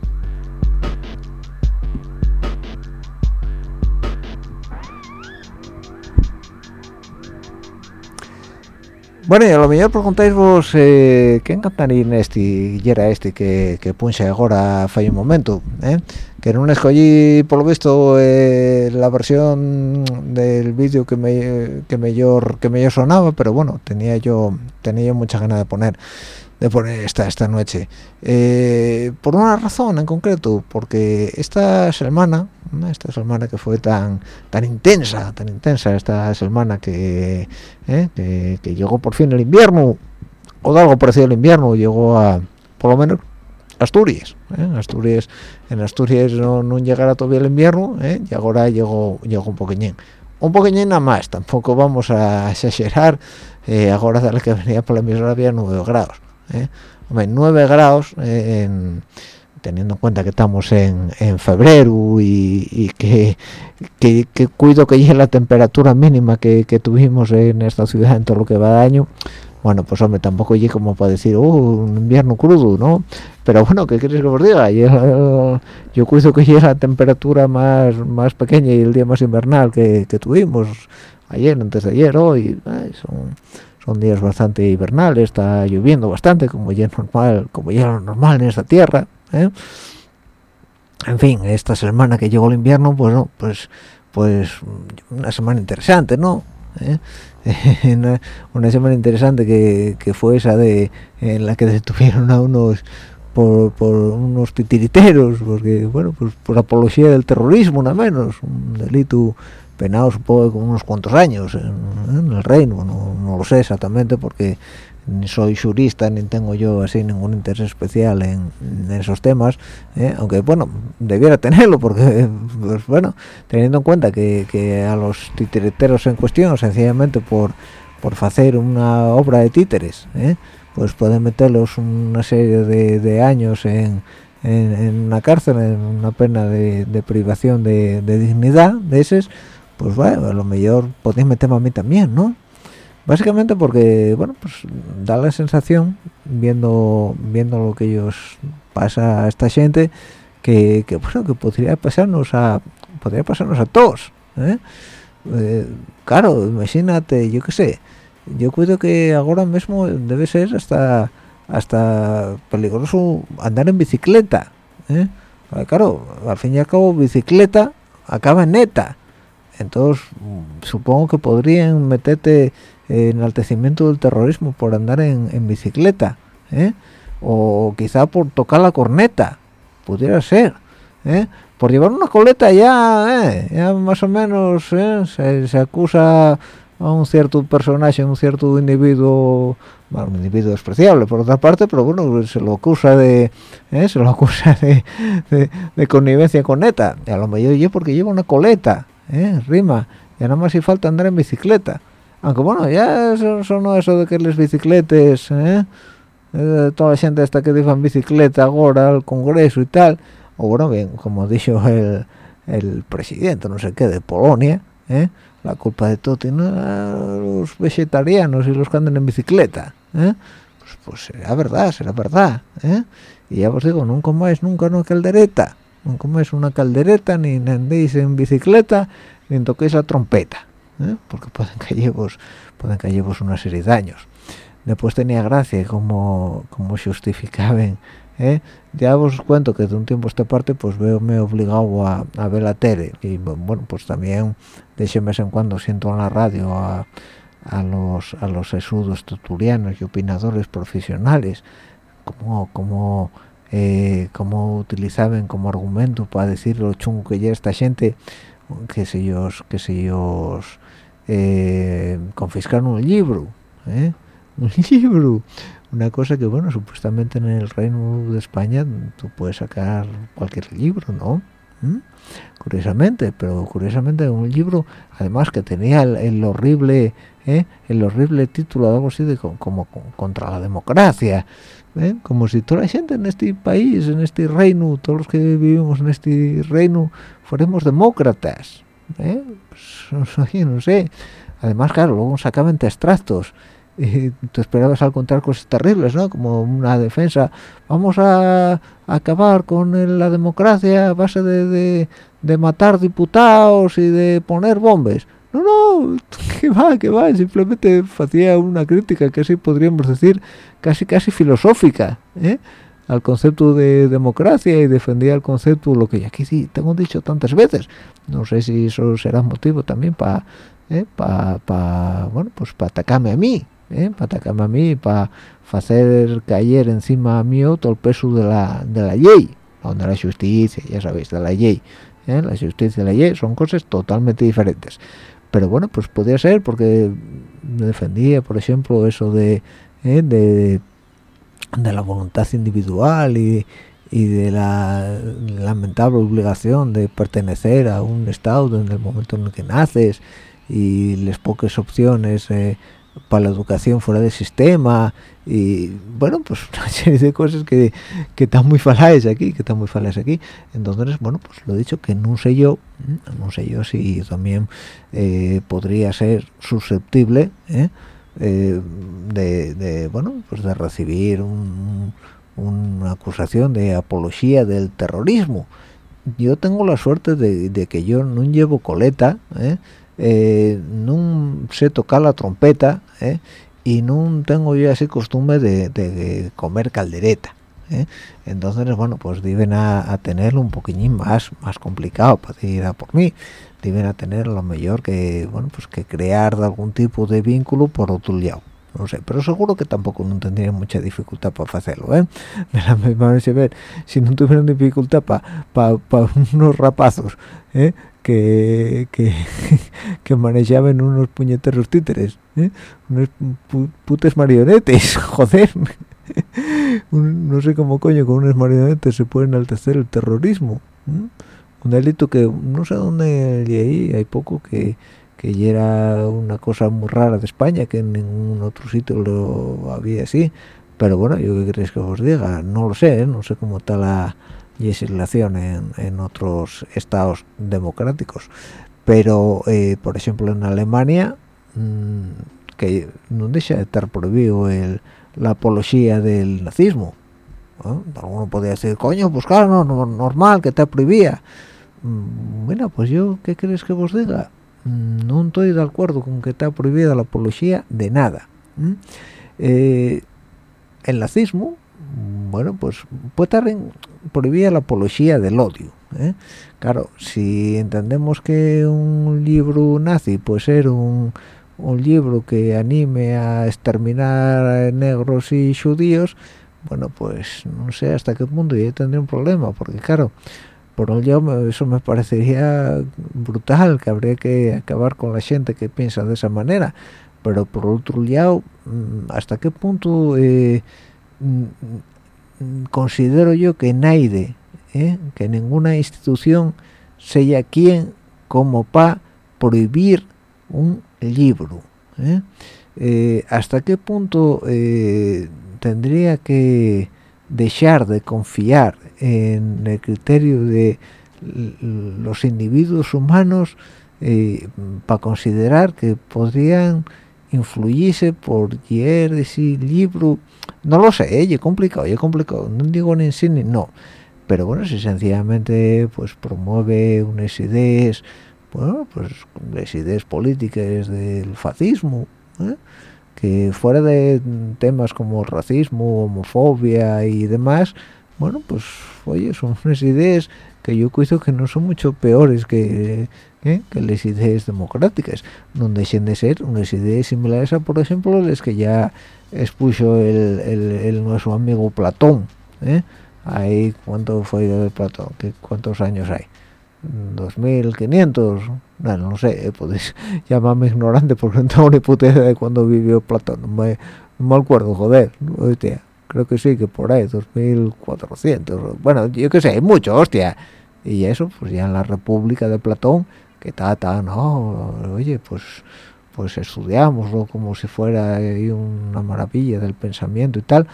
Bueno, y a lo mejor preguntáis vos eh, ¿qué encantaría este y era este que, que punxe ahora fai un momento eh? que no escogí por lo visto eh, la versión del vídeo que me que mejor que sonaba pero bueno tenía yo tenía yo mucha ganas de poner de poner esta esta noche Eh, por una razón en concreto porque esta semana. Esta semana que fue tan tan intensa tan intensa esta semana que ¿eh? que, que llegó por fin el invierno o de algo parecido al invierno llegó a por lo menos Asturias ¿eh? Asturias en Asturias no, no llegara todavía el invierno ¿eh? y ahora llegó llegó un poquillín un poquillín nada más tampoco vamos a exagerar ahora de la que venía por la emisora había 9 grados. Hombre, 9 grados en- teniendo en cuenta que estamos en, en febrero y, que, que, cuido que llegue la temperatura mínima que, tuvimos en esta ciudad en todo lo que va de año bueno pues hombre tampoco llegue como para decir oh, un invierno crudo no pero bueno qué quieres que os diga yo, yo cuido que llegue la temperatura más más pequeña y el día más invernal que, tuvimos ayer antes de ayer hoy son días bastante invernales está lloviendo bastante como ya es normal como ya es normal en esta tierra ¿eh? en fin esta semana que llegó el invierno pues no pues pues una semana interesante no ¿Eh? una, semana interesante que, que fue esa de en la que detuvieron a unos por, por unos titiriteros porque bueno pues por apología del terrorismo nada menos un delito penado supongo con unos cuantos años en, en el reino no, no lo sé exactamente porque ni soy jurista ni tengo yo así ningún interés especial en, esos temas ¿eh? aunque bueno debiera tenerlo porque pues bueno teniendo en cuenta que, que a los titiriteros en cuestión sencillamente por por hacer una obra de títeres ¿eh? pues pueden meterlos una serie de, años en, en, una cárcel en una pena de, de privación de, de dignidad de esos pues bueno a lo mejor podéis meterme a mí también no básicamente porque bueno pues da la sensación viendo viendo lo que ellos pasa a esta gente que, que bueno que podría pasarnos a podría pasarnos a todos ¿eh? Eh, claro imagínate yo qué sé yo creo que ahora mismo debe ser hasta hasta peligroso andar en bicicleta ¿eh? Claro al fin y al cabo bicicleta acaba en neta entonces supongo que podrían meterte enaltecimiento del terrorismo por andar en, bicicleta ¿eh? o quizá por tocar la corneta pudiera ser ¿eh? por llevar una coleta ya ¿eh? ya más o menos ¿eh? se, se acusa a un cierto personaje un cierto individuo bueno, un individuo despreciable por otra parte pero bueno se lo acusa de se lo acusa de, de, connivencia con neta a lo mejor yo porque lleva una coleta rima ya nada más si falta andar en bicicleta aunque bueno ya son, son eso de que las bicicletas ¿eh? Eh, toda la gente hasta que dicen bicicleta ahora al congreso y tal o bueno bien como dijo el, el presidente no sé qué de Polonia ¿eh? la culpa de todo tiene a los vegetarianos y los que andan en bicicleta ¿eh? pues, pues será verdad será verdad ¿eh? y ya os digo nunca más nunca una caldereta nunca más una caldereta ni andéis en bicicleta ni toquéis la trompeta ¿eh? porque pueden cayeros pueden cayeros una serie de daños después tenía gracia como como justificaban ¿eh? ya os cuento que de un tiempo a esta parte pues veo me obligado a, a, ver la tele y bueno pues también de vez en cuando siento en la radio a, a los a los esudos tertulianos y opinadores profesionales como como eh, como utilizaban como argumento para decir lo chungo que ya esta gente que se ellos que se ellos eh, confiscaron un libro ¿eh? un libro una cosa que bueno supuestamente en el Reino de España tú puedes sacar cualquier libro no ¿Mm? curiosamente pero curiosamente un libro además que tenía el, horrible ¿eh? el horrible título algo así de como, como contra la democracia ¿eh? como si toda la gente en este país en este reino todos los que vivimos en este reino fuéramos demócratas ¿eh? pues, no sé además claro luego sacaban extractos y tú esperabas al contar cosas terribles, ¿no? Como una defensa, vamos a, acabar con la democracia a base de, de, matar diputados y de poner bombes. No, no, que va, que va, simplemente hacía una crítica, así podríamos decir, casi casi filosófica, ¿eh? al concepto de democracia y defendía el concepto, lo que ya aquí sí tengo dicho tantas veces. No sé si eso será motivo también para, ¿eh? pa, bueno, pues para atacarme a mí, ¿eh? para atacarme a mí, para hacer caer encima mío todo el peso de la, de la ley, donde la justicia, ya sabéis, de la ley. ¿eh? La justicia y la ley son cosas totalmente diferentes. Pero bueno, pues podría ser porque defendía, por ejemplo, eso de, ¿eh? de, de, la voluntad individual y, y de la lamentable obligación de pertenecer a un estado en el momento en el que naces y las pocas opciones eh, para la educación fuera del sistema y bueno pues una serie de cosas que, que están muy faladas aquí que están muy faladas aquí. Entonces bueno pues lo dicho que no sé yo no sé yo si también eh, podría ser susceptible ¿eh? Eh, de, de, bueno pues de recibir un, una acusación de apología del terrorismo. Yo tengo la suerte de, de que yo no llevo coleta ¿eh? no sé tocar la trompeta ¿eh? y no tengo yo así costumbre de, comer caldereta ¿eh? entonces bueno pues deben a, tenerlo un poquillín más más complicado para ir a por mí deben a tener lo mejor que bueno pues que crear algún tipo de vínculo por otro lado no sé, pero seguro que tampoco no tendría mucha dificultad para hacerlo, ¿eh? De la misma manera, ver, si no tuvieran dificultad para pa, pa unos rapazos, ¿eh? Que, que, que manejaban unos puñeteros títeres, ¿eh? unos putes marionetes, joder. no sé cómo coño con unos marionetes se puede enaltecer el terrorismo. Un delito que no sé dónde ahí hay poco que que era una cosa muy rara de España, que en ningún otro sitio lo había así. Pero bueno, yo qué queréis que os diga, no lo sé, ¿eh? no sé cómo está la, legislación en, en otros estados democráticos. Pero eh, por ejemplo en Alemania mmm, que no deja de estar prohibido el, la apología del nazismo ¿no? alguno podría decir coño pues claro no, normal que te prohibía mmm, bueno pues yo qué crees que vos diga mmm, no estoy de acuerdo con que está prohibida la apología de nada eh, el nazismo bueno pues puede estar en, prohibía la apología del odio ¿eh? claro si entendemos que un libro nazi puede ser un, un libro que anime a exterminar negros y judíos bueno pues no sé hasta qué punto ya tendría un problema porque claro por un lado eso me parecería brutal que habría que acabar con la gente que piensa de esa manera pero por otro lado mm, hasta qué punto eh, mm, considero yo que nadie, ¿eh? que ninguna institución sea quien como para prohibir un libro. ¿eh? Eh, ¿Hasta qué punto tendría que dejar de confiar en el criterio de los individuos humanos para considerar que podrían influyese por leer ese libro no lo sé ¿eh? es complicado es complicado no digo ni sí ni no pero bueno si sencillamente pues promueve unas ideas bueno pues las ideas políticas del fascismo ¿eh? que fuera de temas como racismo, homofobia y demás, bueno, pues oye, son unas ideas que yo cuido que no son mucho peores que, ¿eh? que las ideas democráticas, no dejen de ser unas ideas similares a, por ejemplo, las que ya expuso el, el, nuestro amigo Platón. ¿eh? Ahí, ¿cuánto fue de Platón? ¿Qué, ¿Cuántos años hay? 2500 bueno, no sé eh, podéis llamarme ignorante porque no tengo ni puta idea de cuándo vivió Platón no me, no me acuerdo joder hostia creo que sí que por ahí 2400 bueno yo qué sé mucho hostia y eso pues ya en la República de Platón que tan no oye pues pues estudiámoslo como si fuera una maravilla del pensamiento y tal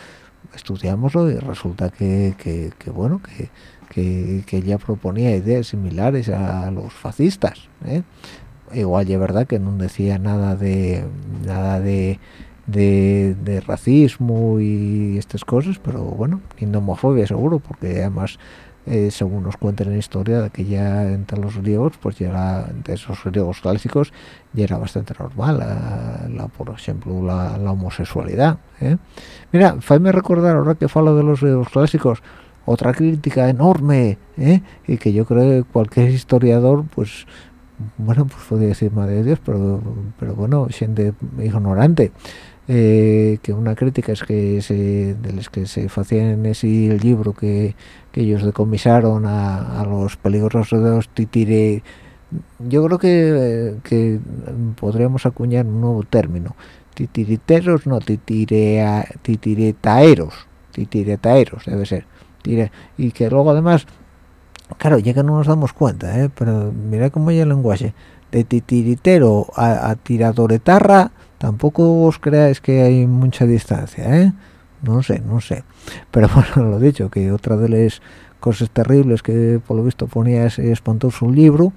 estudiámoslo y resulta que, que, bueno que que, que ella proponía ideas similares a los fascistas ¿eh? igual es verdad que no decía nada de nada de, de, racismo y estas cosas pero bueno de homofobia seguro porque además eh, según nos cuentan en la historia de que ya entre los griegos pues ya era de esos griegos clásicos ya era bastante normal la, por ejemplo la, homosexualidad ¿eh? mira me recordar ahora que falo de los griegos clásicos otra crítica enorme ¿eh? y que yo creo que cualquier historiador pues bueno pues podría decir madre de Dios pero pero bueno gente ignorante eh, que una crítica es que se, de las que se hacían ese libro que, que ellos decomisaron a, a los peligrosos de los titire yo creo que, que podríamos acuñar un nuevo término titiriteros no titirea, titiretaeros titiretaeros debe ser y que luego además claro ya que no nos damos cuenta ¿eh? pero mira cómo hay el lenguaje de titiritero a tiradoretarra tampoco os creáis que hay mucha distancia ¿eh? no sé no sé pero bueno lo dicho que otra de las cosas terribles que por lo visto ponía ese espantoso libro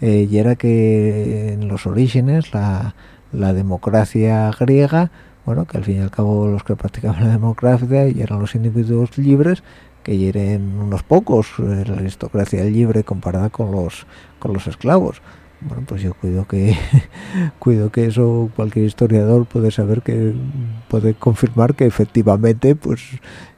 eh, y era que en los orígenes la, la democracia griega bueno que al fin y al cabo los que practicaban la democracia y eran los individuos libres que eran unos pocos eh, la aristocracia libre comparada con los con los esclavos bueno pues yo cuido que cuido que eso cualquier historiador puede saber que puede confirmar que efectivamente pues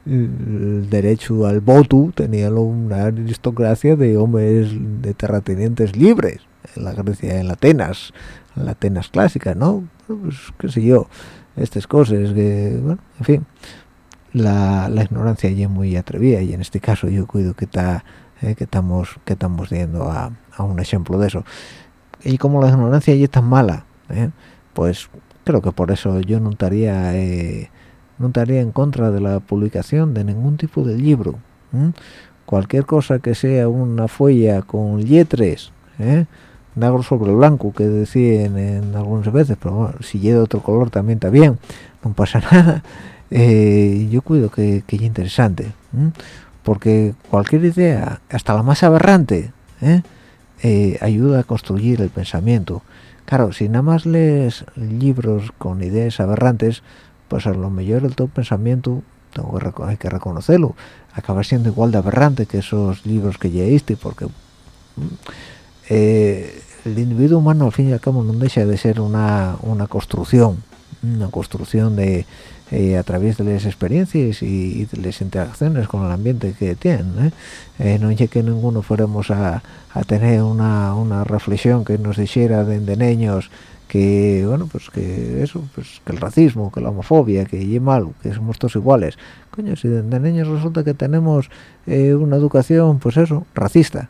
el derecho al voto tenía una aristocracia de hombres de terratenientes libres en la Grecia en la Atenas en la Atenas clásica no pues qué sé yo estas cosas que bueno en fin la, ignorancia ya muy atrevida y en este caso yo cuido que está eh, que estamos que estamos viendo a, un ejemplo de eso y como la ignorancia ya es tan mala eh, pues creo que por eso yo no estaría eh, no estaría en contra de la publicación de ningún tipo de libro cualquier cosa que sea una folla con letras negro sobre blanco que decían en algunas veces pero bueno, si lleva otro color también está bien no pasa nada. Eh, yo cuido que, que es interesante porque cualquier idea hasta la más aberrante ¿eh? Eh, ayuda a construir el pensamiento. Claro si nada más lees libros con ideas aberrantes pues a lo mejor el todo pensamiento tengo que, hay que reconocerlo acaba siendo igual de aberrante que esos libros que leíste porque el individuo humano al fin y al cabo no deja de ser una, una construcción una construcción de eh, a través de las experiencias y, de las interacciones con el ambiente que tienen ¿eh? Eh, no es que ninguno fuéramos a, tener una, una, reflexión que nos dijera de, de niños que bueno pues que eso pues que el racismo que la homofobia que es malo que somos todos iguales coño si de, niños resulta que tenemos una educación pues eso racista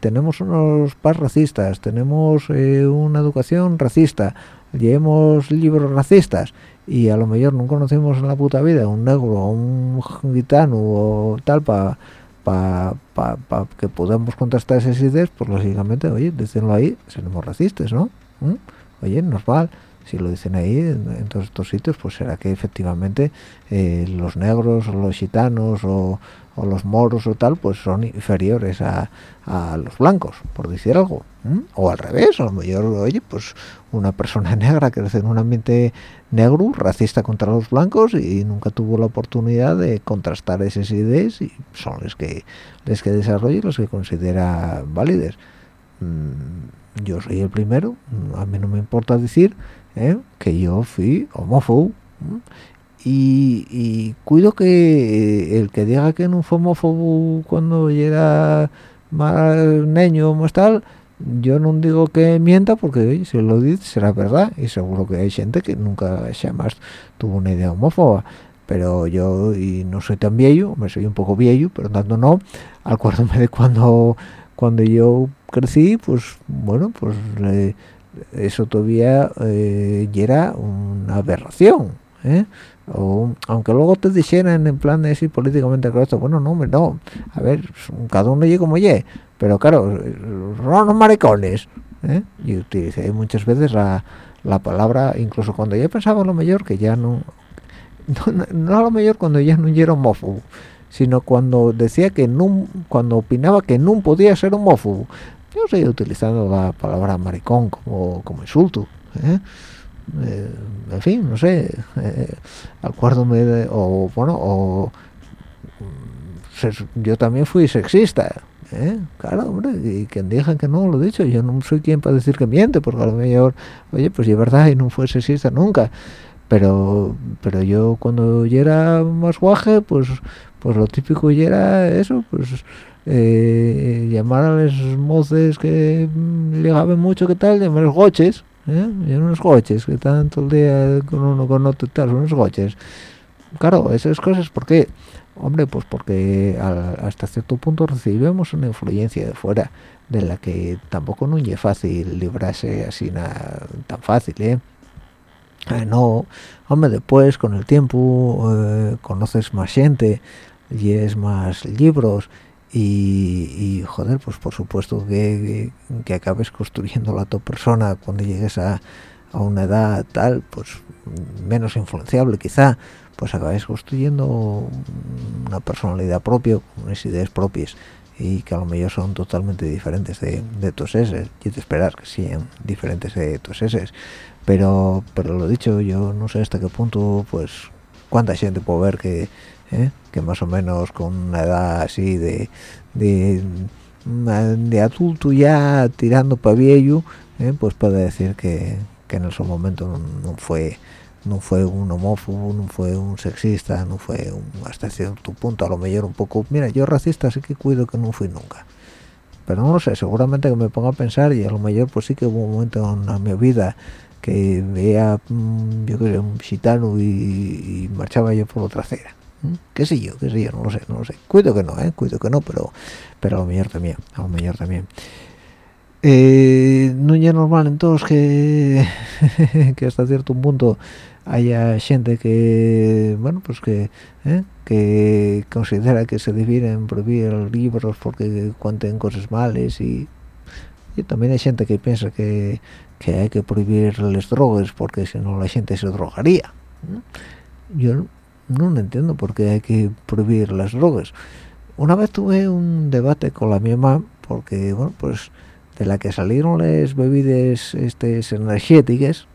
tenemos unos pas racistas tenemos una educación racista llevemos libros racistas y a lo mejor no conocemos en la puta vida un negro o un gitano o tal para pa, pa, pa, que podamos contrastar esas ideas pues lógicamente oye decirlo ahí seremos racistas no ¿Mm? oye nos vale si lo dicen ahí en, todos estos sitios pues será que efectivamente eh, los negros o los gitanos o, o, los moros o tal pues son inferiores a, a los blancos por decir algo o al revés a lo mejor oye pues una persona negra crece en un ambiente negro racista contra los blancos y nunca tuvo la oportunidad de contrastar esas ideas y son los que les que desarrolla y los que considera válidas. Mm, yo soy el primero a mí no me importa decir ¿eh? que yo fui homófobo y, y, cuido que el que diga que no fue homófobo cuando era más niño más tal yo no digo que mienta porque si lo dice será verdad y seguro que hay gente que nunca jamás tuvo una idea homófoba pero yo y no soy tan viejo me soy un poco viejo pero tanto no acuérdame de cuando cuando yo crecí pues bueno pues eh, eso todavía eh, era una aberración ¿eh? O, aunque luego te dijeran en plan de así políticamente correcto bueno no no a ver cada uno llega como ye pero claro los maricones ¿eh? utilicé muchas veces la, la palabra incluso cuando ya pensaba lo mejor que ya no no, no a lo mejor cuando ya no era homófobo sino cuando decía que no cuando opinaba que no podía ser homófobo yo seguía utilizando la palabra maricón como, como insulto ¿eh? Eh, en fin no sé eh, acuérdome de, o bueno o mm, yo también fui sexista ¿eh? claro hombre y quien diga que no lo he dicho yo no soy quien para decir que miente porque a lo mejor oye pues es verdad y no fue sexista nunca pero pero yo cuando yo era más guaje pues pues lo típico ya era eso pues eh, llamar a las moces que llegaban mucho que tal llamar los goches ¿eh? y unos goches que están todo el día con uno con otro tal unos goches claro esas cosas ¿por qué? hombre pues porque hasta cierto punto recibimos una influencia de fuera de la que tampoco no es fácil librarse así nada tan fácil ¿eh? Eh, no, hombre, después con el tiempo eh, conoces más gente, y más libros y, joder, pues por supuesto que, que, acabes construyendo la tu persona cuando llegues a, a, una edad tal, pues menos influenciable quizá, pues acabes construyendo una personalidad propia, unas ideas propias y que a lo mejor son totalmente diferentes de, de tus eses. Y te esperas que sean diferentes de tus eses pero pero lo dicho yo no sé hasta qué punto pues cuánta gente puedo ver que ¿eh? que más o menos con una edad así de de, de adulto ya tirando para viejo ¿eh? pues puede decir que, que en ese momento no, fue no fue un homófobo, no fue un sexista, no fue un, hasta cierto punto a lo mejor un poco, mira, yo racista sí que cuido que no fui nunca. Pero no lo sé, seguramente que me ponga a pensar y a lo mejor pues sí que hubo un momento en mi vida que veía, mm, yo qué sé, un gitano y, marchaba yo por otra acera. Qué sé yo qué sé yo no lo sé no lo sé. Cuido que no eh cuido que no pero pero a lo mejor también a lo mejor también. Eh, no es normal entonces que que hasta cierto punto haya gente que bueno pues que eh, que considera que se debieren prohibir libros porque cuenten cosas males y, y también hay gente que piensa que, que hay que prohibir las drogas porque si no la gente se drogaría yo no entiendo por qué hay que prohibir las drogas. Una vez tuve un debate con la misma porque bueno pues de la que salieron las bebidas estas energéticas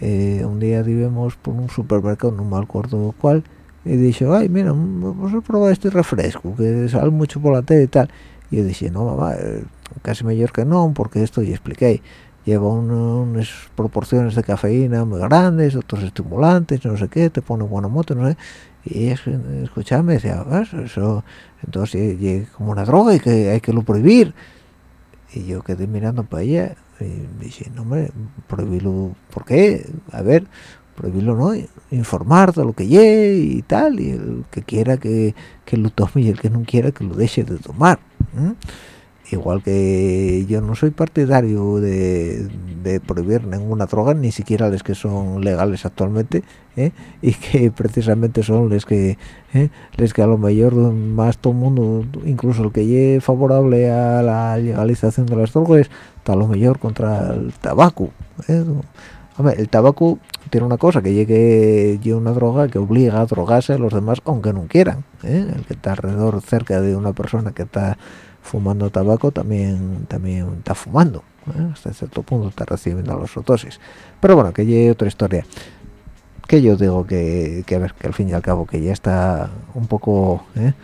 eh, un día vivimos por un supermercado no me acuerdo cuál y dije ay mira vamos a probar este refresco que sale mucho por la tele y tal y yo dije no mamá eh, casi mejor que no porque esto y expliqué lleva unas proporciones de cafeína muy grandes, otros estimulantes, no sé qué, te pone buena moto, no sé. Y es, escuchame, decía, eso, entonces es como una droga y que hay que lo prohibir. Y yo quedé mirando para ella y dije, no hombre, prohibirlo, ¿por qué? A ver, prohibirlo no, informar de lo que lleve y tal, y el que quiera que, que, lo tome y el que no quiera que lo deje de tomar igual que yo no soy partidario de, prohibir ninguna droga ni siquiera las que son legales actualmente ¿eh? y que precisamente son las que ¿eh? que a lo mejor más todo el mundo incluso el que llegue favorable a la legalización de las drogas está a lo mejor contra el tabaco ¿eh? el tabaco tiene una cosa que llegue una droga que obliga a drogarse a los demás aunque no quieran el que está alrededor cerca de una persona que está fumando tabaco también también está fumando ¿eh? hasta cierto punto está recibiendo la sotosis pero bueno que hay otra historia que yo digo que, que, a ver que al fin y al cabo que ya está un poco ¿eh?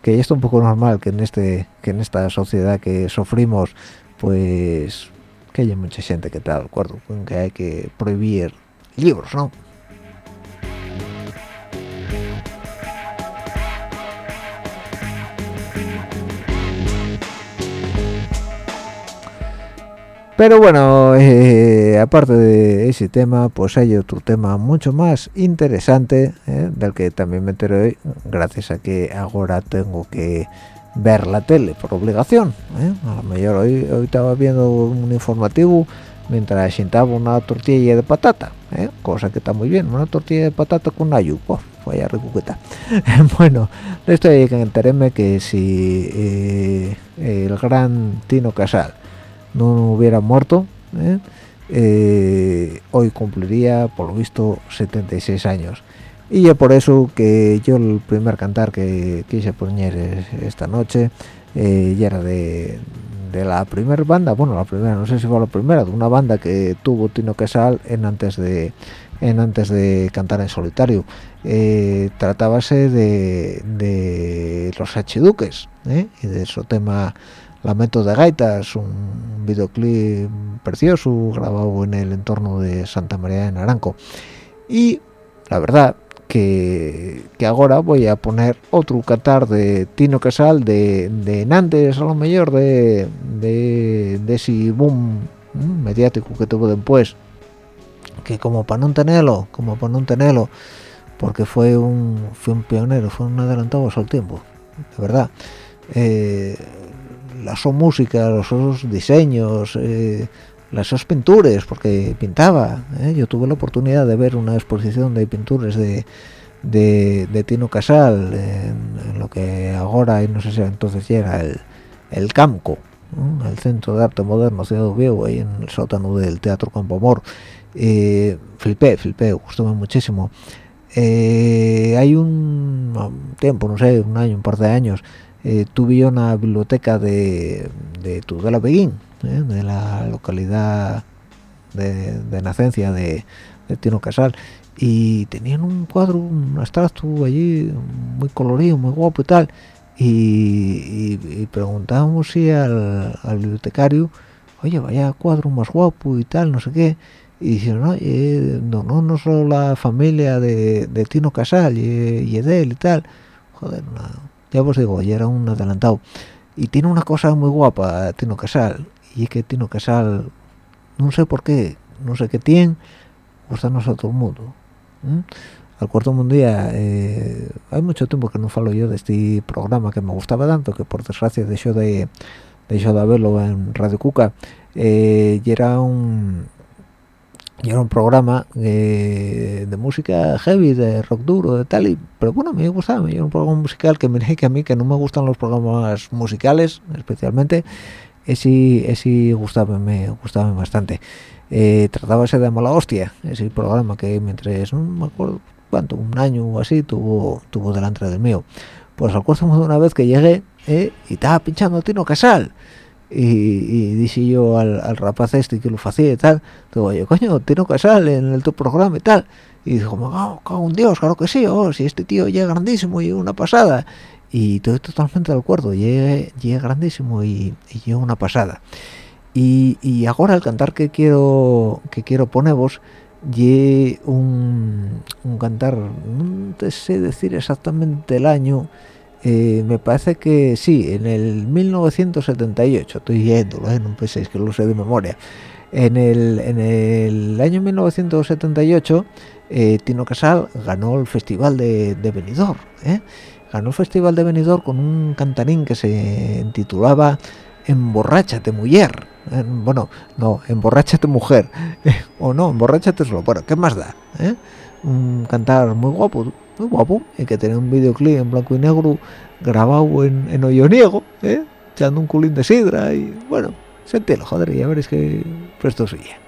que ya está un poco normal que en este que en esta sociedad que sufrimos pues que hay mucha gente que está de acuerdo con que hay que prohibir libros, ¿no? Pero bueno, eh, aparte de ese tema, pues hay otro tema mucho más interesante, eh, del que también me entero hoy, gracias a que ahora tengo que ver la tele por obligación. Eh. A lo mejor hoy, hoy estaba viendo un informativo mientras sentaba una tortilla de patata, cosa que está muy bien, una tortilla de patata con ayu, pues, fue ricuqueta. bueno, de esto hay que enterarme que si el gran Tino Casal no hubiera muerto, ¿eh? Eh, hoy cumpliría, por lo visto, 76 años. Y ya por eso que yo el primer cantar que quise poner esta noche eh, ya era de, la primera banda, bueno, la primera, no sé si fue la primera, de una banda que tuvo Tino Quesal en antes de en antes de cantar en solitario. tratábase de, de los Hachiduques y de su tema Lamento de Gaitas, un videoclip precioso grabado en el entorno de Santa María de Naranco. Y la verdad que, ahora voy a poner otro catar de Tino Casal de, de Nantes a lo mejor de, de, ese boom mediático que tuvo después. Que como para no tenerlo como para no tenerlo porque fue un fue un pionero fue un adelantado a su tiempo de verdad. Eh, la su música, los sus diseños, eh, las sus pinturas, porque pintaba. ¿eh? Yo tuve la oportunidad de ver una exposición de pinturas de, de, Tino Casal en, lo que ahora, y no sé si entonces ya era el, el CAMCO, el Centro de Arte Moderno Ciudad Viejo, ahí en el sótano del Teatro Campo Amor. Eh, flipé, flipé, gustó muchísimo. Eh, hay un tiempo, no sé, un año, un par de años, eh, tuve una biblioteca de, de Tudela Beguín, eh, de la localidad de, de nacencia de, Tino Casal, y tenían un cuadro, un abstracto allí muy colorido, muy guapo y tal, y, preguntábamos si al, bibliotecario, oye, vaya cuadro más guapo y tal, no sé qué, y dijeron, no, no, no, no solo la familia de, de Tino Casal y, y de él y tal, joder, una, ya os digo, ya era un adelantado. Y tiene una cosa muy guapa, Tino Casal, y es que Tino Casal, no sé por qué, no sé qué tiene, gustanos a todo el mundo. Al cuarto mundial, eh, hay mucho tiempo que no falo yo de este programa que me gustaba tanto, que por desgracia dejó de, de, de verlo en Radio Cuca, eh, y era un y era un programa de, música heavy, de rock duro, de tal, y, pero bueno, a me gustaba, era un programa musical que me dije que a mí que no me gustan los programas musicales, especialmente, ese, ese gustaba, me gustaba bastante. Eh, tratábase de mala hostia, ese programa que mientras, no me acuerdo cuánto, un año o así, tuvo, tuvo delante del mío. Pues acuerdo de una vez que llegué eh, y estaba pinchando Tino Casal, y, y dije yo al, rapaz este que lo hacía y tal, digo, oye, coño, Tino Casal en el tu programa y tal. Y dijo, oh, cago un Dios, claro que sí, oh, si este tío llega grandísimo y una pasada. Y estoy totalmente de acuerdo, llega grandísimo y, y una pasada. Y, y, ahora el cantar que quiero que quiero poneros un, un cantar, no sé decir exactamente el año, eh, me parece que sí, en el 1978, estoy yéndolo, ¿eh? no penséis que lo sé de memoria. En el, en el año 1978, eh, Tino Casal ganó el Festival de, de Benidorm. ¿eh? Ganó el Festival de Benidorm con un cantarín que se titulaba Emborráchate mujer. bueno, no, Emborráchate mujer. o no, Emborráchate solo. Bueno, ¿qué más da? Un cantar muy guapo muy guapo y que tenía un videoclip en blanco y negro grabado en, en Olloniego, ¿eh? echando un culín de sidra y bueno, sentílo, joder, y a ver es que presto sigue.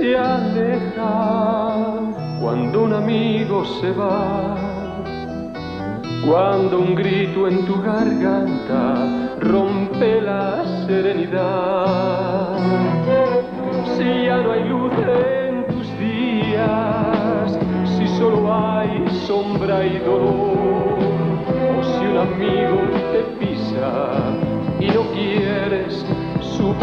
Se aleja cuando un amigo se va. Cuando un grito en tu garganta rompe la serenidad. Si ya no hay luz en tus días, si solo hay sombra y dolor, o si un amigo te pisa y no quieres su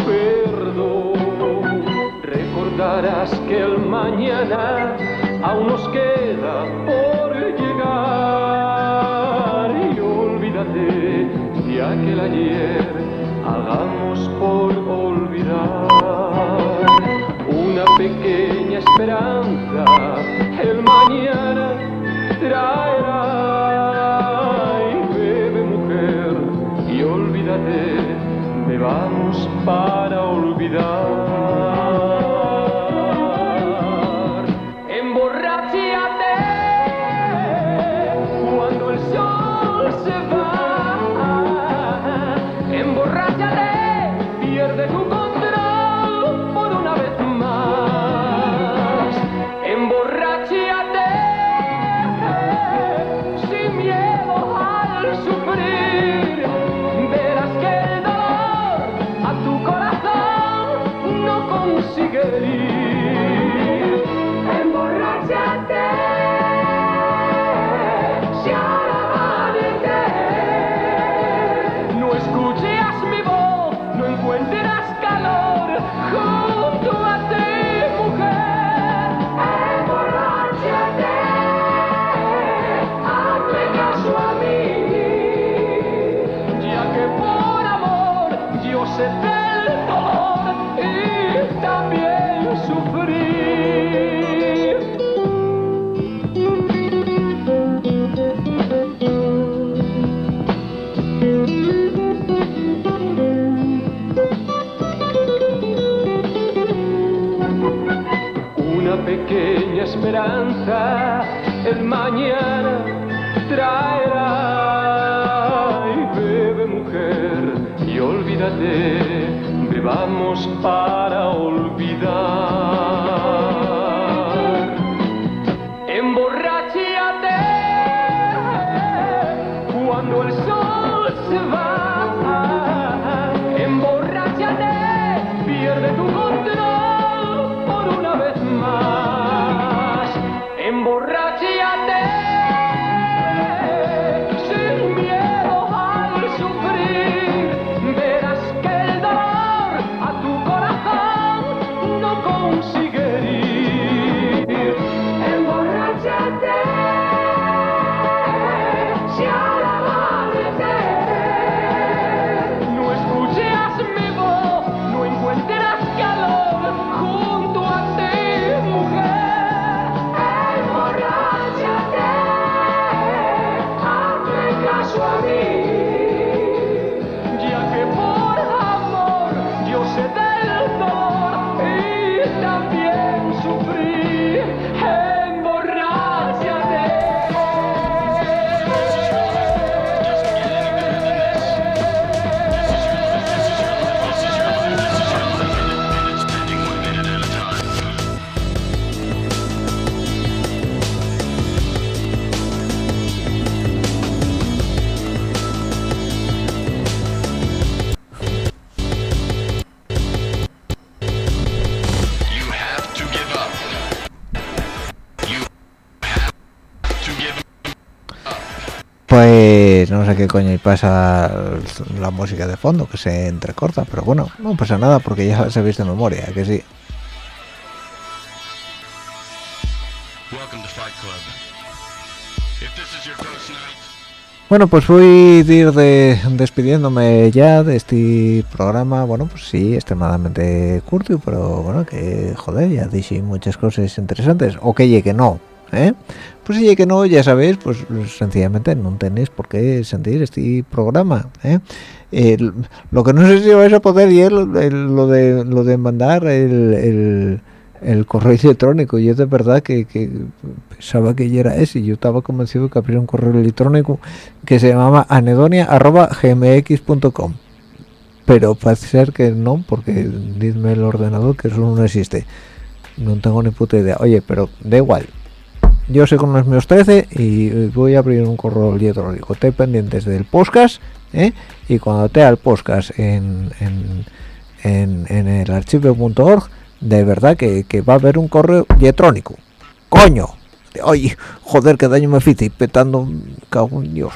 que el mañana aún nos queda por llegar. Y olvídate de aquel ayer, hagamos por olvidar. Una pequeña esperanza, el mañana pequeña esperanza el mañana traerá. Y bebe mujer y olvídate, bebamos para Pues no sé qué coño y pasa la música de fondo que se entrecorta, pero bueno, no pasa nada porque ya sabéis de memoria, que sí. Bueno, pues voy a ir de- despidiéndome ya de este programa, bueno, pues sí, extremadamente curto, pero bueno, que joder, ya dije muchas cosas interesantes, o que llegue no, ¿eh? Pues si que no, ya sabéis, pues sencillamente no tenéis por qué sentir este programa, ¿eh? El- lo que no sé si vais a poder y es lo, de lo de mandar el, el, correo electrónico. Yo de verdad que, que pensaba que ya era ese. Yo estaba convencido que habría un correo electrónico que se llamaba anedonia.gmx.com. Pero parece ser que no, porque dime el ordenador que eso no existe. No tengo ni puta idea. Oye, pero da igual. Yo soy con los míos 13 y voy a abrir un correo electrónico. Esté pendientes del podcast ¿eh? y cuando te el podcast en, en, en, en el archivo.org, de verdad que, que va a haber un correo electrónico. ¡Coño! ¡Ay, joder, qué daño me hice! Petando, cago en Dios.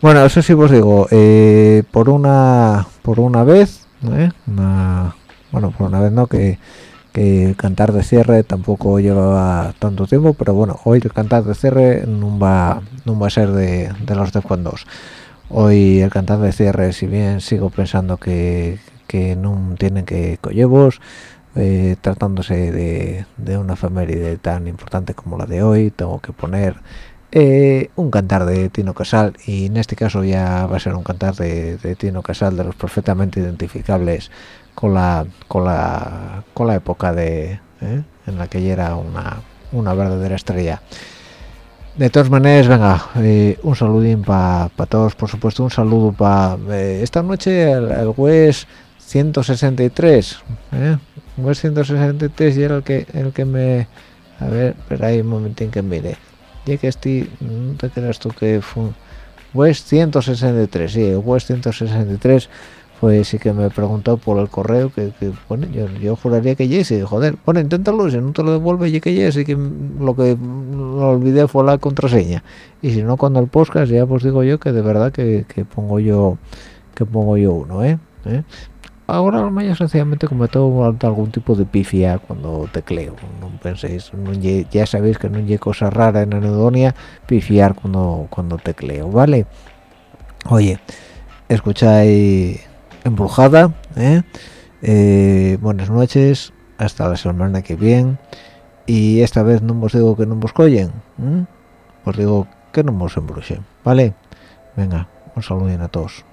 Bueno, eso sí os digo, eh, por una por una vez, ¿eh? bueno, por una vez no, que, que el cantar de cierre tampoco lleva tanto tiempo, pero bueno, hoy el cantar de cierre no va, no va a ser de, de los Defcon 2. Hoy el cantar de cierre, si bien sigo pensando que, que no tienen que collevos, eh, tratándose de, de una efeméride tan importante como la de hoy, tengo que poner eh, un cantar de Tino Casal y en este caso ya va a ser un cantar de, de Tino Casal de los perfectamente identificables con la con la con la época de ¿eh? en la que ya era una una verdadera estrella de todas maneras venga eh, un saludín para todos por supuesto un saludo para esta noche el, el West 163 ¿eh? West 163 y era el que el que me a ver espera ahí un momentín que mire ya que estoy no te creas tú que fue West 163 sí West 163 pues sí que me preguntó por el correo que, que bueno, yo, yo juraría que yes joder bueno inténtalo si no te lo devuelve y que y que lo que lo olvidé fue la contraseña y si no cuando el podcast ya pues digo yo que de verdad que, que pongo yo que pongo yo uno ¿eh? ¿Eh? ahora lo más sencillamente cometo algún tipo de pifia cuando tecleo no penséis ya sabéis que no hay cosa rara en anedonia pifiar cuando cuando tecleo vale oye escucháis embrujada ¿eh? Eh, buenas noches hasta la semana que viene y esta vez no os digo que no os collen os digo que no os embrujen vale venga un saludo a todos